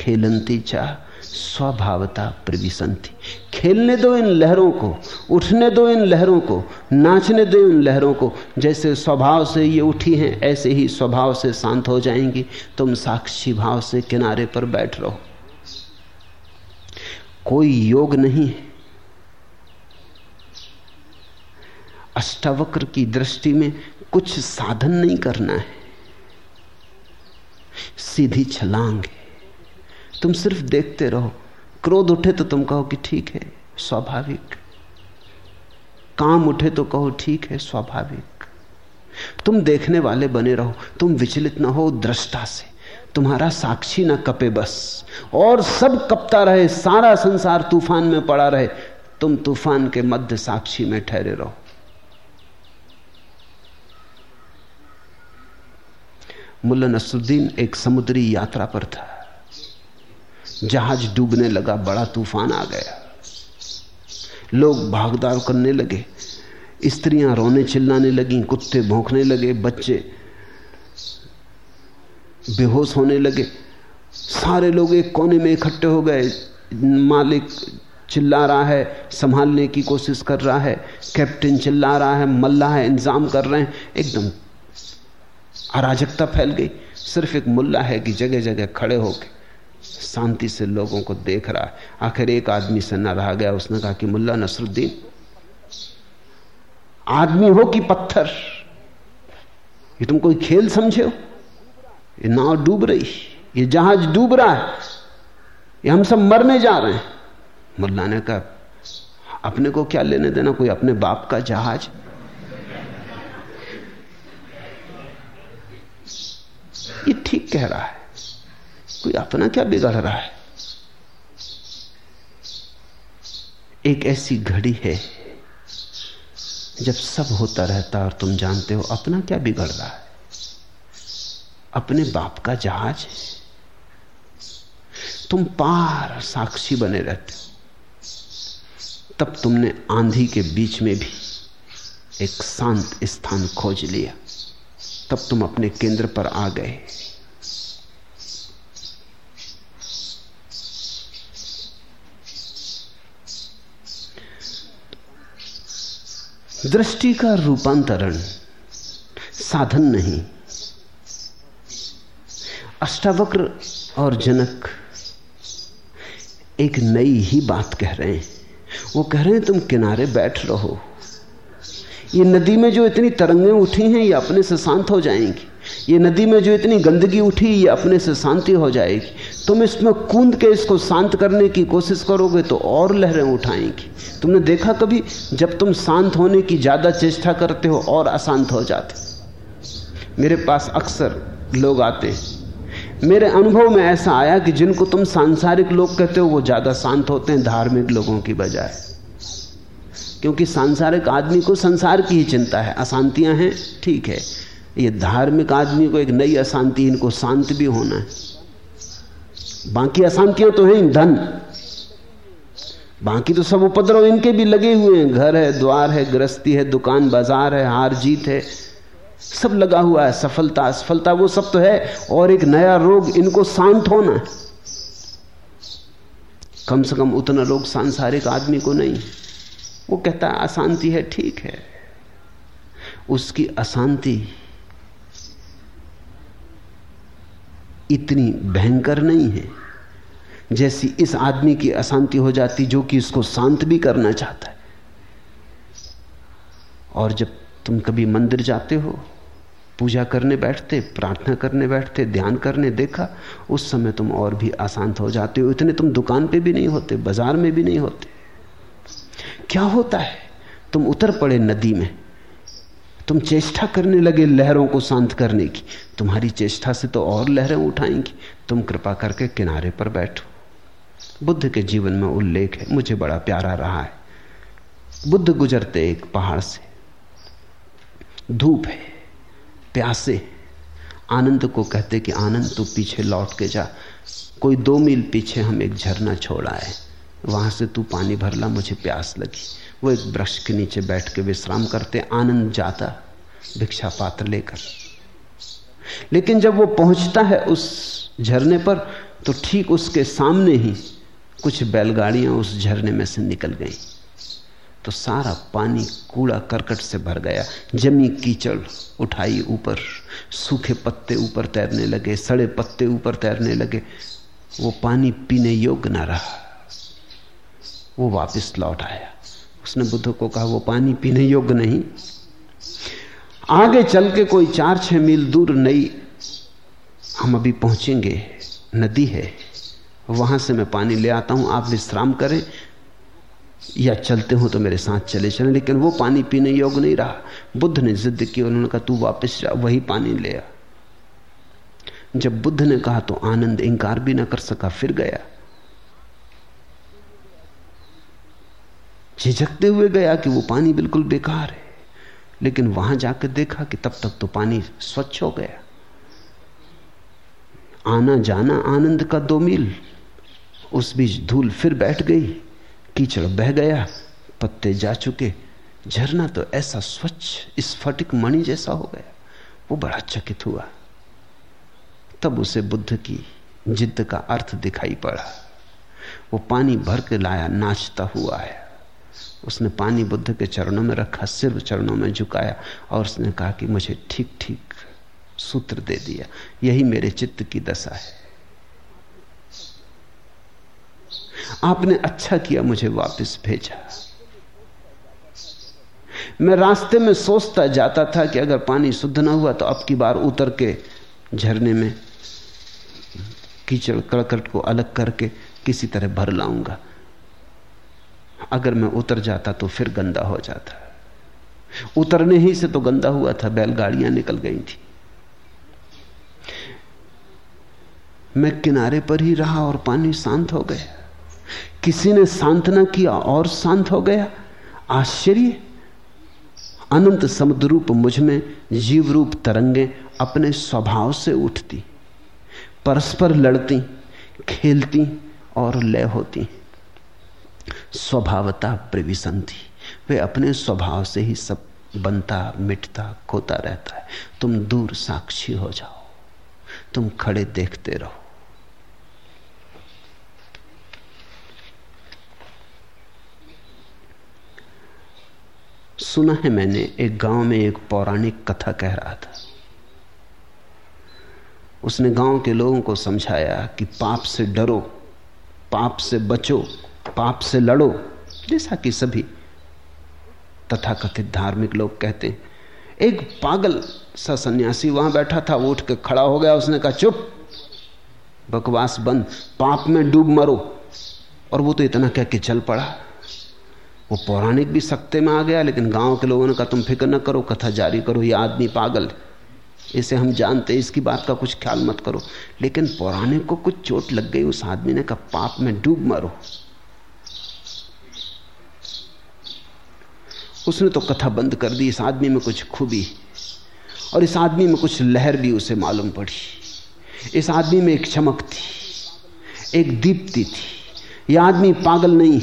खेलंती चा, स्वभावता प्रविशंति। खेलने दो इन लहरों को, उठने दो इन लहरों को, नाचने दो इन लहरों को, जैसे स्वभाव से ये उठी हैं, ऐसे ही स्वभाव से शांत हो जाएँगी। तुम साक्षी भाव से किनारे पर बैठ रहो। कोई योग नहीं है। अष्टावक्र की दृष्टि में कुछ साधन नहीं करना है। सीधी छलांग है। तुम सिर्फ़ देखते रहो। क्रोध उठे तो तुम कहो कि ठीक है, स्वाभाविक। काम उठे तो कहो ठीक है, स्वाभाविक। तुम देखने वाले बने रहो। तुम विचलित ना हो दृष्टा से। तुम्हारा साक्षी ना कपे बस। और सब कपता रहे, सारा संसार तूफ़ान में पड़ा रहे। तुम तूफ़ान के मध्य साक्षी में ठहरे रहो। मुल्ला नसरुद्दीन एक समुद्री यात्रा पर था। जहाज़ डूबने लगा, बड़ा तूफ़ान आ गया। लोग भागदार करने लगे, स्त्रियाँ रोने चिल्लाने लगी, कुत्ते भौंकने लगे, बच्चे बेहोश होने लगे। सारे लोग एक कोने में इकट्ठे हो गए। मालिक चिल्ला रहा है, संभालने की कोशिश कर रहा है, कैप्टन चिल्ला रहा है, मल्ला है, इंतज़ाम कर रहे हैं। एकदम अराजकता फैल गई। सिर्फ़ एक मुल्ला है कि जगह जगह खड़े होके शांति से लोगों को देख रहा है। आखिर एक आदमी से न रहा गया, उसने कहा कि मुल्ला नसरुद्दीन, आदमी हो कि पत्थर, ये तुम कोई खेल समझे हो? ये नाव डूब रही, ये जहाज़ डूब रहा है, ये हम सब मरने जा रहे हैं। मुल्ला ने कहा, अपने को क्या लेने देना? कोई अपने बाप का जहाज़? ये ठीक कह रहा है। कोई अपना क्या बिगड़ रहा है? एक ऐसी घड़ी है, जब सब होता रहता और तुम जानते हो अपना क्या बिगड़ रहा है। अपने बाप का जहाज़ है। तुम पार साक्षी बने रहते हो। तब तुमने आंधी के बीच में भी एक शांत स्थान खोज लिया। तब तुम अपने केंद्र पर आ गए। दृष्टि का रूपांतरण साधन नहीं। अष्टावक्र और जनक एक नई ही बात कह रहे हैं। वो कह रहे हैं, तुम किनारे बैठ रहो। ये नदी में जो इतनी तरंगें उठी हैं, ये अपने से शांत हो जाएँगी। ये नदी में जो इतनी गंदगी उठी, ये अपने से शांति हो जाएगी। तुम इसमें कूद के इसको शांत करने की कोशिश करोगे तो और लहरें उठाएँगी। तुमने देखा कभी, जब तुम शांत होने की ज़्यादा चेष्टा करते हो, और अशांत हो जाते मेरे पास अक्सर लोग आते हैं। मेरे अनुभव में ऐसा आया कि जिनको तुम सांसारिक लोग कहते हो, वो ज़्यादा शांत होते हैं, धार्मिक लोगों की बजाय। क्योंकि सांसारिक आदमी को संसार की ही चिंता है। अशांतियाँ हैं, ठीक है। ये धार्मिक आदमी को एक नई अशांति, इनको शांत भी होना है। बाकी अशांतियाँ तो हैं, धन। बाकी तो सब उपद्रव इनके भी लगे हुए हैं। घर है, द्वार है, गृहस्थी है, दुकान, बाज़ार है, हार जीत है। सब लगा हुआ है, सफलता, असफलता वो सब तो है। और एक नया रोग इनको शांत होना है। कम से कम उतना रोग सांसारिक आदमी को नहीं। वो कहता है, अशांति है, ठीक है। उसकी अशांति इतनी भयंकर नहीं है, जैसी इस आदमी की अशांति हो जाती, जो कि इसको शांत भी करना चाहता है। और जब तुम कभी मंदिर जाते हो, पूजा करने बैठते, प्रार्थना करने बैठते, ध्यान करने देखा, उस समय तुम और भी अशांत हो जाते हो। इतने तुम दुकान पे भी नहीं होते, बाज़ार में भी नहीं होते। क्या होता है? तुम उतर पड़े नदी में। तुम चेष्टा करने लगे लहरों को शांत करने की। तुम्हारी चेष्टा से तो और लहरें उठाएँगी। तुम कृपा करके किनारे पर बैठो। बुद्ध के जीवन में उल्लेख है, मुझे बड़ा प्यारा रहा है। बुद्ध गुजरते एक पहाड़ से। धूप है, प्यासे आनंद को कहते कि आनंद तू पीछे लौट के जा। कोई दो मील पीछे हम एक झरना छोड़ा है वहाँ से तू पानी भर ला, मुझे प्यास लगी। वो एक वृक्ष के नीचे बैठ के विश्राम करते, आनंद जाता, भिक्षा पात्र लेकर। लेकिन जब वो पहुँचता है उस झरने पर तो ठीक उसके सामने ही कुछ बैलगाड़ियाँ उस झरने में से निकल गईं। तो सारा पानी कूड़ा करकट से भर गया। जमी कीचड़ उठाई ऊपर, सूखे पत्ते ऊपर तैरने लगे, सड़े पत्ते ऊपर तैरने लगे। वो पानी पीने योग्य ना रहा। वो वापस लौट आया। उसने बुद्ध को कहा, वो पानी पीने योग्य नहीं। आगे चल के कोई चार छह मील दूर नई, हम अभी पहुँचेंगे। नदी है। वहाँ से मैं पानी ले आता हूँ। आप विश्राम करें। या चलते हो तो मेरे साथ चले चले। लेकिन वो पानी पीने योग्य नहीं रहा। बुद्ध ने जिद की उन्होंने कहा, तू वापस जा, वही पानी ले आ। जब बुद्ध ने कहा तो आनंद इंकार भी ना कर सका, फिर गया। झिझकते हुए गया कि वो पानी बिल्कुल बेकार है। लेकिन वहाँ जाकर देखा कि तब तक तो पानी स्वच्छ हो गया। आना जाना आनंद का दो मील। उस बीच धूल फिर बैठ गई, कीचड़ बह गया, पत्ते जा चुके। झरना तो ऐसा स्वच्छ, स्फटिक मणि जैसा हो गया। वो बड़ा चकित हुआ। तब उसे बुद्ध की जिद्द का अर्थ दिखाई पड़ा। वो पानी भर के लाया, नाचता हुआ आया। उसने पानी बुद्ध के चरणों में रखा सिर्फ़ चरणों में झुकाया और उसने कहा कि मुझे ठीक ठीक सूत्र दे दिया। यही मेरे चित्त की दशा है। आपने अच्छा किया मुझे वापस भेजा। मैं रास्ते में सोचता जाता था कि अगर पानी शुद्ध ना हुआ तो अब की बार उतर के झरने में कीचड़ कड़कट को अलग करके किसी तरह भर लाऊँगा। अगर मैं उतर जाता तो फिर गंदा हो जाता। उतरने ही से तो गंदा हुआ था, बैलगाड़ियाँ निकल गई थी। मैं किनारे पर ही रहा और पानी शांत हो गया। किसी ने शांत ना किया और शांत हो गया। आश्चर्य! अनंत समुद्र रूप मुझमें जीव रूप तरंगे अपने स्वभाव से उठती, परस्पर लड़ती, खेलती और लय होती। स्वभावता प्रविशंति। वे अपने स्वभाव से ही सब बनता, मिटता, खोता रहता है। तुम दूर साक्षी हो जाओ। तुम खड़े देखते रहो। सुना है मैंने, एक गाँव में एक पौराणिक कथा कह रहा था। उसने गाँव के लोगों को समझाया कि पाप से डरो, पाप से बचो पाप से लड़ो, जैसा कि सभी तथाकथित धार्मिक लोग कहते हैं। एक पागल सा सन्यासी वहाँ बैठा था, वो उठ के खड़ा हो गया, उसने कहा, चुप, बकवास बंद, पाप में डूब मरो। और वो तो इतना कह के चल पड़ा। वो पौराणिक भी सख्ते में आ गया, लेकिन गाँव के लोगों ने कहा, तुम फ़िक्र न करो, कथा जारी करो, ये आदमी पागल इसे हम जानते इसकी बात का कुछ ख्याल मत करो। लेकिन पौराणिक को कुछ चोट लग गई, उस आदमी ने कहा, पाप में डूब मरो। उसने तो कथा बंद कर दी, इस आदमी में कुछ खूबी और इस आदमी में कुछ लहर भी उसे मालूम पड़ी। इस आदमी में एक चमक थी, एक दीप्ति थी। यह आदमी पागल नहीं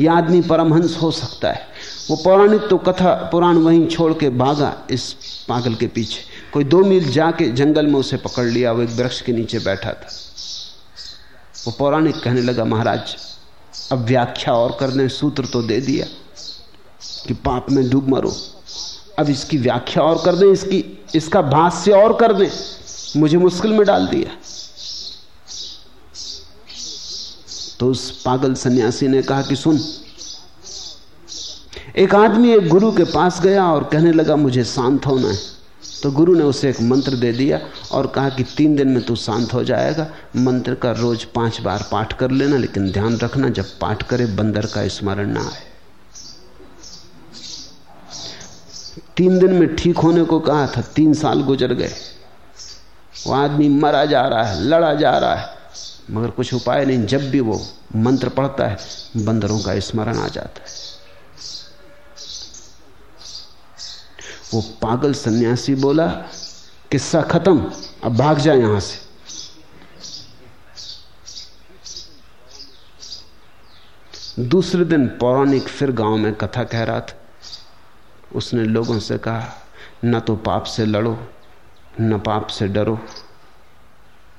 यह आदमी परमहंस हो सकता है। वो पौराणिक तो कथा, पुराण वहीं छोड़ के भागा इस पागल के पीछे। कोई दो मील जाके जंगल में उसे पकड़ लिया, वो एक वृक्ष के नीचे बैठा था। वो पौराणिक कहने लगा, महाराज, अब व्याख्या और करने सूत्र तो दे दिया। कि पाप में डूब मरो। अब इसकी व्याख्या और कर दें, इसकी, इसका भाष्य और कर दें। मुझे मुश्किल में डाल दिया। तो उस पागल सन्यासी ने कहा कि सुन, एक आदमी एक गुरु के पास गया और कहने लगा, मुझे शांत होना है। तो गुरु ने उसे एक मंत्र दे दिया और कहा कि तीन दिन में तू शांत हो जाएगा। मंत्र का रोज पाँच बार पाठ कर लेना, लेकिन ध्यान रखना, जब पाठ करे, बंदर का स्मरण ना आए। तीन दिन में ठीक होने को कहा था, तीन साल गुजर गए। वो आदमी मरा जा रहा है, लड़ा जा रहा है, मगर कुछ उपाय नहीं, जब भी वो मंत्र पढ़ता है, बंदरों का स्मरण आ जाता है। वो पागल सन्यासी बोला, किस्सा खत्म, अब भाग जाए यहाँ से। दूसरे दिन पौराणिक फिर गाँव में कथा कह रहा था उसने लोगों से कहा, न तो पाप से लड़ो, न पाप से डरो,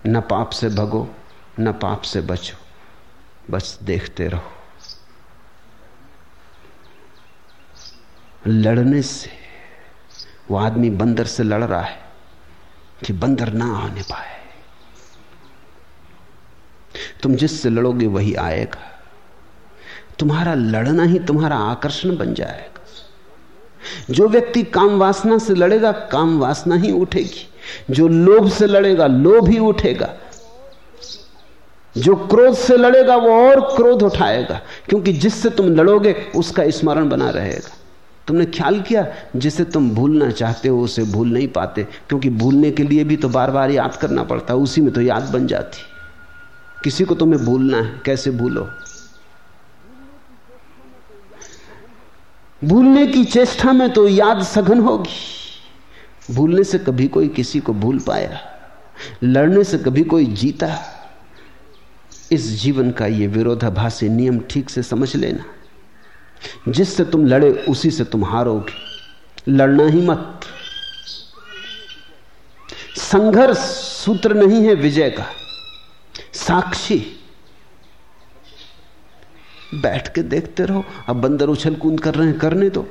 न पाप से भगो, न पाप से बचो। बस देखते रहो। लड़ने से वो आदमी बंदर से लड़ रहा है कि बंदर ना आने पाए। तुम जिससे लड़ोगे वही आएगा। तुम्हारा लड़ना ही तुम्हारा आकर्षण बन जाएगा। जो व्यक्ति काम वासना से लड़ेगा, काम वासना ही उठेगी। जो लोभ से लड़ेगा, लोभ ही उठेगा। जो क्रोध से लड़ेगा, वो और क्रोध उठाएगा। क्योंकि जिससे तुम लड़ोगे, उसका स्मरण बना रहेगा। तुमने ख्याल किया? जिसे तुम भूलना चाहते हो, उसे भूल नहीं पाते। क्योंकि भूलने के लिए भी तो बार बार याद करना पड़ता है उसी में तो याद बन जाती। किसी को तुम्हें भूलना है, कैसे भूलो? भूलने की चेष्टा में तो याद सघन होगी। भूलने से कभी कोई किसी को भूल पाया, लड़ने से कभी कोई जीता। इस जीवन का ये विरोधाभासी नियम ठीक से समझ लेना। जिससे तुम लड़े, उसी से तुम हारोगे। लड़ना ही मत। संघर्ष सूत्र नहीं है विजय का। साक्षी बैठ के देखते रहो। अब बंदर उछल कूद कर रहे हैं, करने दो।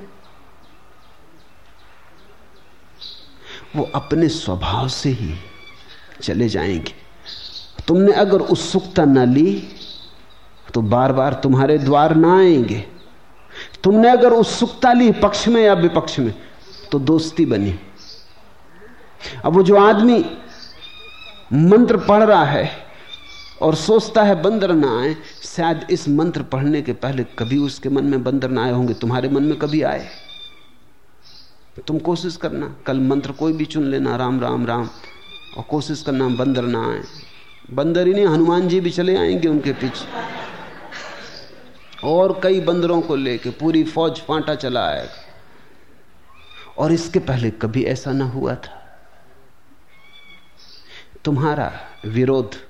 वो अपने स्वभाव से ही चले जाएँगे। तुमने अगर उत्सुकता न ली तो बार बार तुम्हारे द्वार ना आएँगे। तुमने अगर उत्सुकता ली पक्ष में या विपक्ष में तो दोस्ती बनी। अब वो जो आदमी मंत्र पढ़ रहा है और सोचता है, बंदर ना आए। शायद इस मंत्र पढ़ने के पहले कभी उसके मन में बंदर ना आए होंगे, तुम्हारे मन में कभी आए। तुम कोशिश करना, कल मंत्र कोई भी चुन लेना, राम राम राम, और कोशिश करना बंदर ना आए। बंदर ही नहीं, हनुमान जी भी चले आएँगे उनके पीछे। और कई बंदरों को लेके पूरी फौज फांटा चला आएगा। और इसके पहले कभी ऐसा ना हुआ था। तुम्हारा विरोध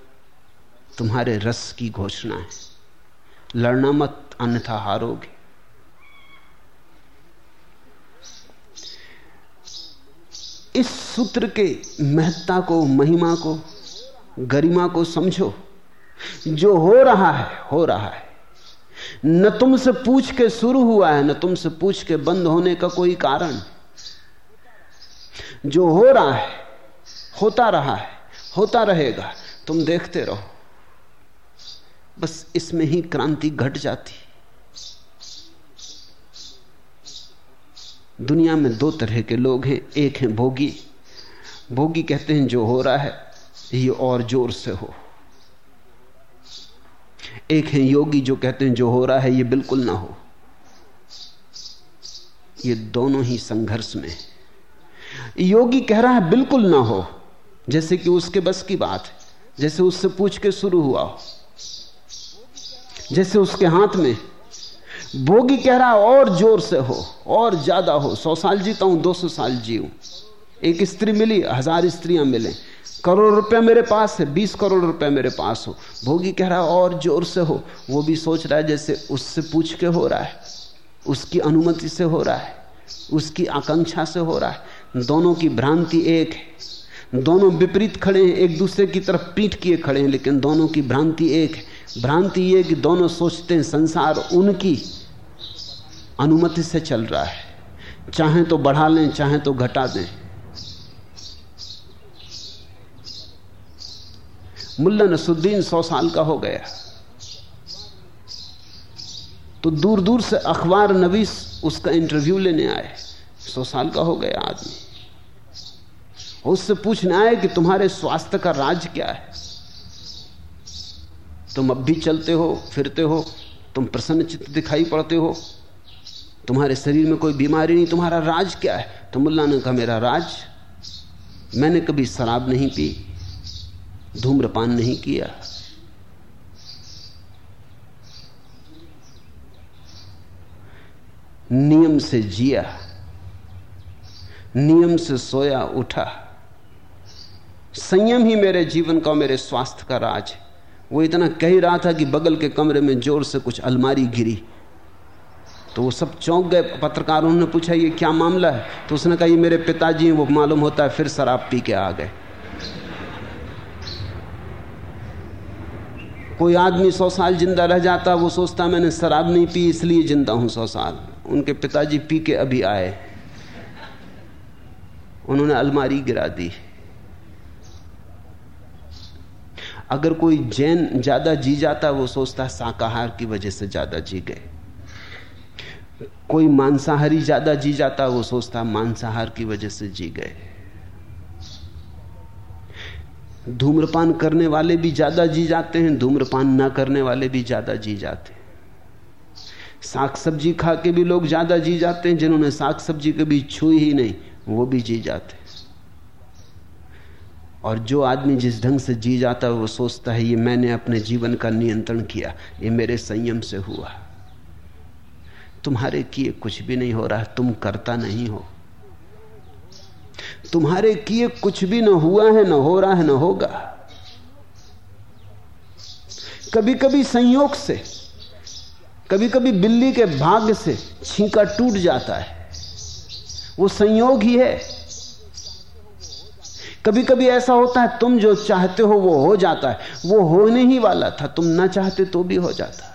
तुम्हारे रस की घोषणा है। लड़ना मत, अन्यथा हारोगे। इस सूत्र के महत्ता को, महिमा को, गरिमा को समझो। जो हो रहा है, हो रहा है। न तुमसे पूछ के शुरू हुआ है, न तुमसे पूछ के बंद होने का कोई कारण। जो हो रहा है, होता रहा है, होता रहेगा। तुम देखते रहो। बस इसमें ही क्रांति घट जाती दुनिया में दो तरह के लोग हैं, एक हैं भोगी। भोगी कहते हैं, जो हो रहा है, ये और ज़ोर से हो। एक है योगी, जो कहते हैं, जो हो रहा है, ये बिल्कुल ना हो। ये दोनों ही संघर्ष में योगी कह रहा है, बिल्कुल ना हो। जैसे कि उसके बस की बात है, जैसे उससे पूछ के शुरू हुआ हो। जैसे उसके हाथ में भोगी कह रहा, और ज़ोर से हो, और ज़्यादा हो, सौ साल जीता हूँ, दो सौ साल जीव एक स्त्री मिली, हज़ार स्त्रियाँ मिले। करोड़ रुपया मेरे पास है, बीस करोड़ रुपया मेरे पास हो। भोगी कह रहा, और ज़ोर से हो। वो भी सोच रहा है जैसे उससे पूछ के हो रहा है। उसकी अनुमति से हो रहा है। उसकी आकांक्षा से हो रहा है। दोनों की भ्रांति एक है। दोनों विपरीत खड़े हैं, एक दूसरे की तरफ़ पीठ किए खड़े हैं, लेकिन दोनों की भ्रांति एक है। भ्रांति ये कि दोनों सोचते हैं, संसार उनकी अनुमति से चल रहा है। चाहे तो बढ़ा लें, चाहे तो घटा दें। मुल्ला नसुद्दीन सौ साल का हो गया। तो दूर दूर से अखबार नवीस उसका इंटरव्यू लेने आए। सौ साल का हो गया आदमी। उससे पूछने आए कि तुम्हारे स्वास्थ्य का राज क्या है? तुम अब भी चलते हो, फिरते हो, तुम प्रसन्न चित्त दिखाई पड़ते हो। तुम्हारे शरीर में कोई बीमारी नहीं, तुम्हारा राज क्या है? तो मुल्ला ने कहा, मेरा राज? मैंने कभी शराब नहीं पी, धूम्रपान नहीं किया। नियम से जिया, नियम से सोया, उठा। संयम ही मेरे जीवन का मेरे स्वास्थ्य का राज है। वो इतना कह ही रहा था कि बगल के कमरे में ज़ोर से कुछ अलमारी गिरी। तो वो सब चौंक गए। पत्रकारों ने पूछा, ये क्या मामला है? तो उसने कहा, ये मेरे पिताजी हैं, वो मालूम होता है, फिर शराब पी के आ गए। कोई आदमी सौ साल ज़िंदा रह जाता, वो सोचता, मैंने शराब नहीं पी, इसलिए ज़िंदा हूँ सौ साल। उनके पिताजी पी के अभी आए। उन्होंने अलमारी गिरा दी। अगर कोई जैन ज़्यादा जी जाता, वो सोचता, शाकाहार की वजह से ज़्यादा जी गए। कोई मांसाहारी ज़्यादा जी जाता, वो सोचता, मांसाहार की वजह से जी गए। धूम्रपान करने वाले भी ज़्यादा जी जाते हैं, धूम्रपान ना करने वाले भी ज़्यादा जी जाते हैं। साग सब्ज़ी खा के भी लोग ज़्यादा जी जाते हैं, जिन्होंने साग सब्ज़ी कभी छुई ही नहीं, वो भी जी जाते और जो आदमी जिस ढंग से जी जाता है, वो सोचता है, ये मैंने अपने जीवन का नियंत्रण किया, ये मेरे संयम से हुआ। तुम्हारे किए कुछ भी नहीं हो रहा, तुम करता नहीं हो। तुम्हारे किए कुछ भी ना हुआ है, ना हो रहा है, ना होगा। कभी कभी संयोग से कभी कभी बिल्ली के भाग्य से छींका टूट जाता है। वो संयोग ही है। कभी कभी ऐसा होता है, तुम जो चाहते हो वो हो जाता है। वो होने ही वाला था, तुम ना चाहते तो भी हो जाता।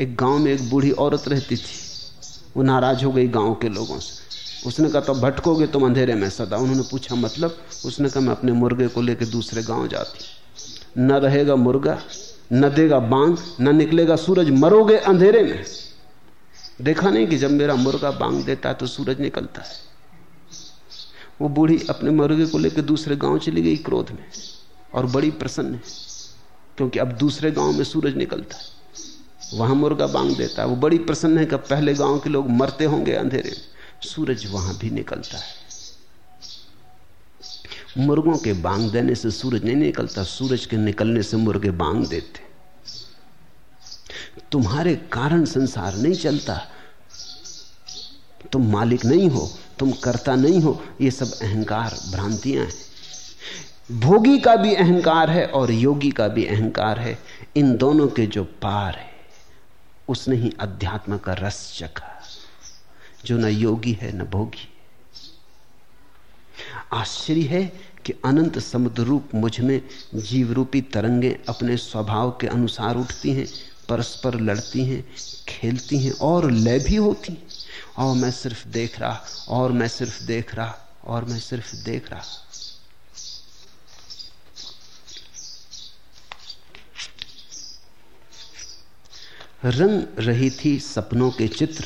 एक गाँव में एक बूढ़ी औरत रहती थी। वो नाराज़ हो गई गाँव के लोगों से। उसने कहा तो भटकोगे तुम अंधेरे में? सदा उन्होंने पूछा मतलब? उसने कहा, मैं अपने मुर्गे को लेकर दूसरे गाँव जाती न रहेगा मुर्गा, न देगा बांग, न निकलेगा सूरज, मरोगे अंधेरे में। देखा नहीं कि जब मेरा मुर्गा बांग देता है तो सूरज निकलता है। वो बूढ़ी अपने मुर्गे को लेकर दूसरे गाँव चली गई क्रोध में और बड़ी प्रसन्न है, क्योंकि अब दूसरे गाँव में सूरज निकलता है। वहाँ मुर्गा बांग देता है। वो बड़ी प्रसन्न है कि पहले गाँव के लोग मरते होंगे अंधेरे में। सूरज वहाँ भी निकलता है। मुर्गों के बांग देने से सूरज नहीं निकलता, सूरज के निकलने से मुर्गे बांग देते तुम्हारे कारण संसार नहीं चलता। तुम मालिक नहीं हो, तुम करता नहीं हो, ये सब अहंकार भ्रांतियाँ हैं। भोगी का भी अहंकार है और योगी का भी अहंकार है। इन दोनों के जो पार है, उसने ही अध्यात्म का रस चखा। जो न योगी है, न भोगी। आश्चर्य है कि अनंत समुद्र रूप मुझमें जीव रूपी तरंगे अपने स्वभाव के अनुसार उठती हैं। परस्पर लड़ती हैं, खेलती हैं और लय भी होती और मैं सिर्फ़ देख रहा, और मैं सिर्फ़ देख रहा, और मैं सिर्फ़ देख रहा। रंग रही थी सपनों के चित्र,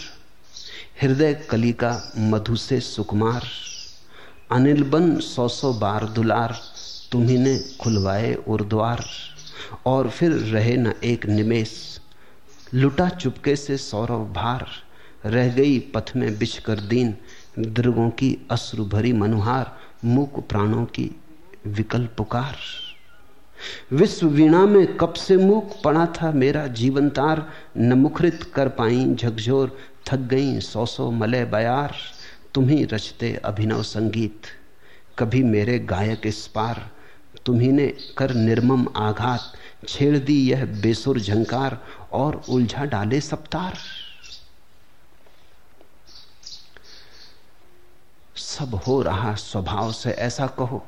हृदय कली का मधु से सुकुमार, अनिल बन सौ सौ बार दुलार, तुम्ही खुलवाए उर्द्वार और फिर रहे न एक निमेश लुटा चुपके से सौरव भार, रह गई पथ में बिछकर दीन दृगों की अश्रु भरी मनुहार, मूक प्राणों की विकल पुकार। विश्व वीणा में कब से मूक पड़ा था मेरा जीवन तार न मुखरित कर पाई झकझोर, थक गई सौ सौ मलय बयार। तुम्ही रचते अभिनव संगीत, कभी मेरे गायक इस पार तुम्ही ने कर निर्मम आघात, छेड़ दी यह बेसुर झंकार और उलझा डाले सप्तार सब हो रहा स्वभाव से ऐसा कहो,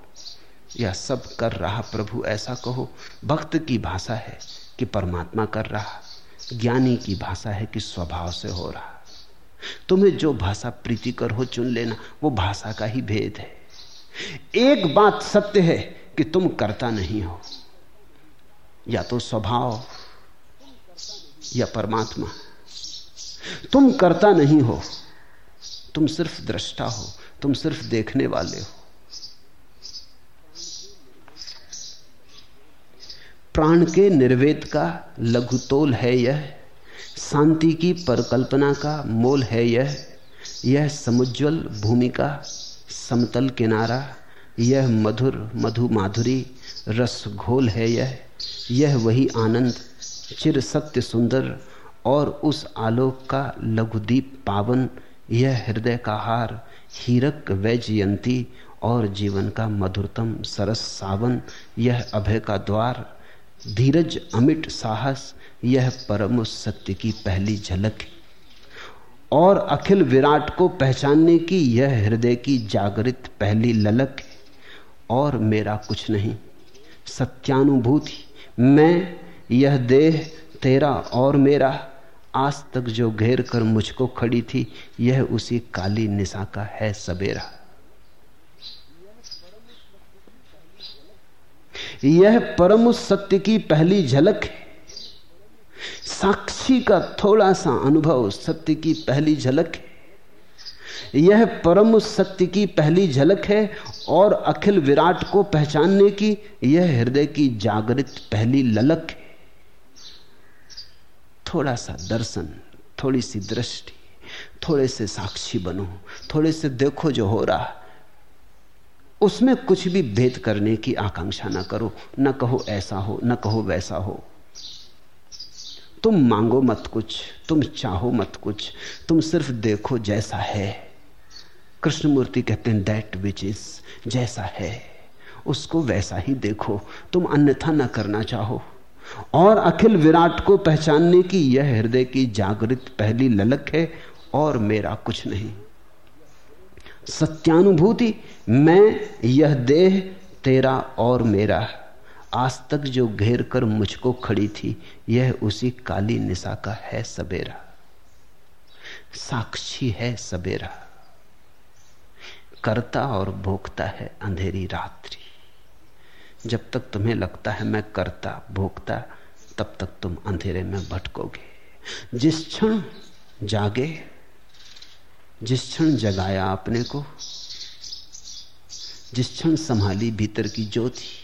या सब कर रहा प्रभु ऐसा कहो। भक्त की भाषा है कि परमात्मा कर रहा, ज्ञानी की भाषा है कि स्वभाव से हो रहा। तुम्हें जो भाषा प्रीतिकर हो चुन लेना, वो भाषा का ही भेद है। एक बात सत्य है कि तुम करता नहीं हो। या तो स्वभाव या परमात्मा। तुम करता नहीं हो, तुम सिर्फ़ दृष्टा हो, तुम सिर्फ़ देखने वाले हो। प्राण के निर्वेद का लघुतोल है यह, शांति की परिकल्पना का मोल है यह यह समुज्वल भूमि का समतल किनारा। यह मधुर मधु माधुरी रस घोल है यह। यह वही आनंद, चिर सत्य सुंदर और उस आलोक का लघुदीप पावन। यह हृदय का हार, हीरक वैजयंती और जीवन का मधुरतम सरस सावन। यह अभय का द्वार, धीरज अमिट साहस। यह परम सत्य की पहली झलक। और अखिल विराट को पहचानने की यह हृदय की जागृत पहली ललक। है और मेरा कुछ नहीं। सत्यानुभूति, मैं यह देह तेरा और मेरा, आज तक जो घेर कर मुझको खड़ी थी, यह उसी काली निशा का है सबेरा यह परम सत्य की पहली झलक है। साक्षी का थोड़ा सा अनुभव सत्य की पहली झलक है। यह परम सत्य की पहली झलक है और अखिल विराट को पहचानने की यह हृदय की जागृत पहली ललक है। थोड़ा सा दर्शन, थोड़ी सी दृष्टि, थोड़े से साक्षी बनो, थोड़े से देखो जो हो रहा। उसमें कुछ भी भेद करने की आकांक्षा ना करो, न कहो ऐसा हो, न कहो वैसा हो। तुम मांगो मत कुछ, तुम चाहो मत कुछ, तुम सिर्फ़ देखो जैसा है। कृष्णमूर्ति कहते हैं दैट विच इज़ जैसा है, उसको वैसा ही देखो। तुम अन्यथा ना करना चाहो। और अखिल विराट को पहचानने की यह हृदय की जागृत पहली ललक है, और मेरा कुछ नहीं। सत्यानुभूति, मैं, यह देह, तेरा और मेरा। आज तक जो घेर कर मुझको खड़ी थी, यह उसी काली निशा का है सबेरा। साक्षी है सबेरा। करता और भोगता है अंधेरी रात्रि। जब तक तुम्हें लगता है मैं करता, भोगता, तब तक तुम अंधेरे में भटकोगे। जिस क्षण जागे, जिस क्षण जगाया अपने को, जिस क्षण संभाली भीतर की ज्योति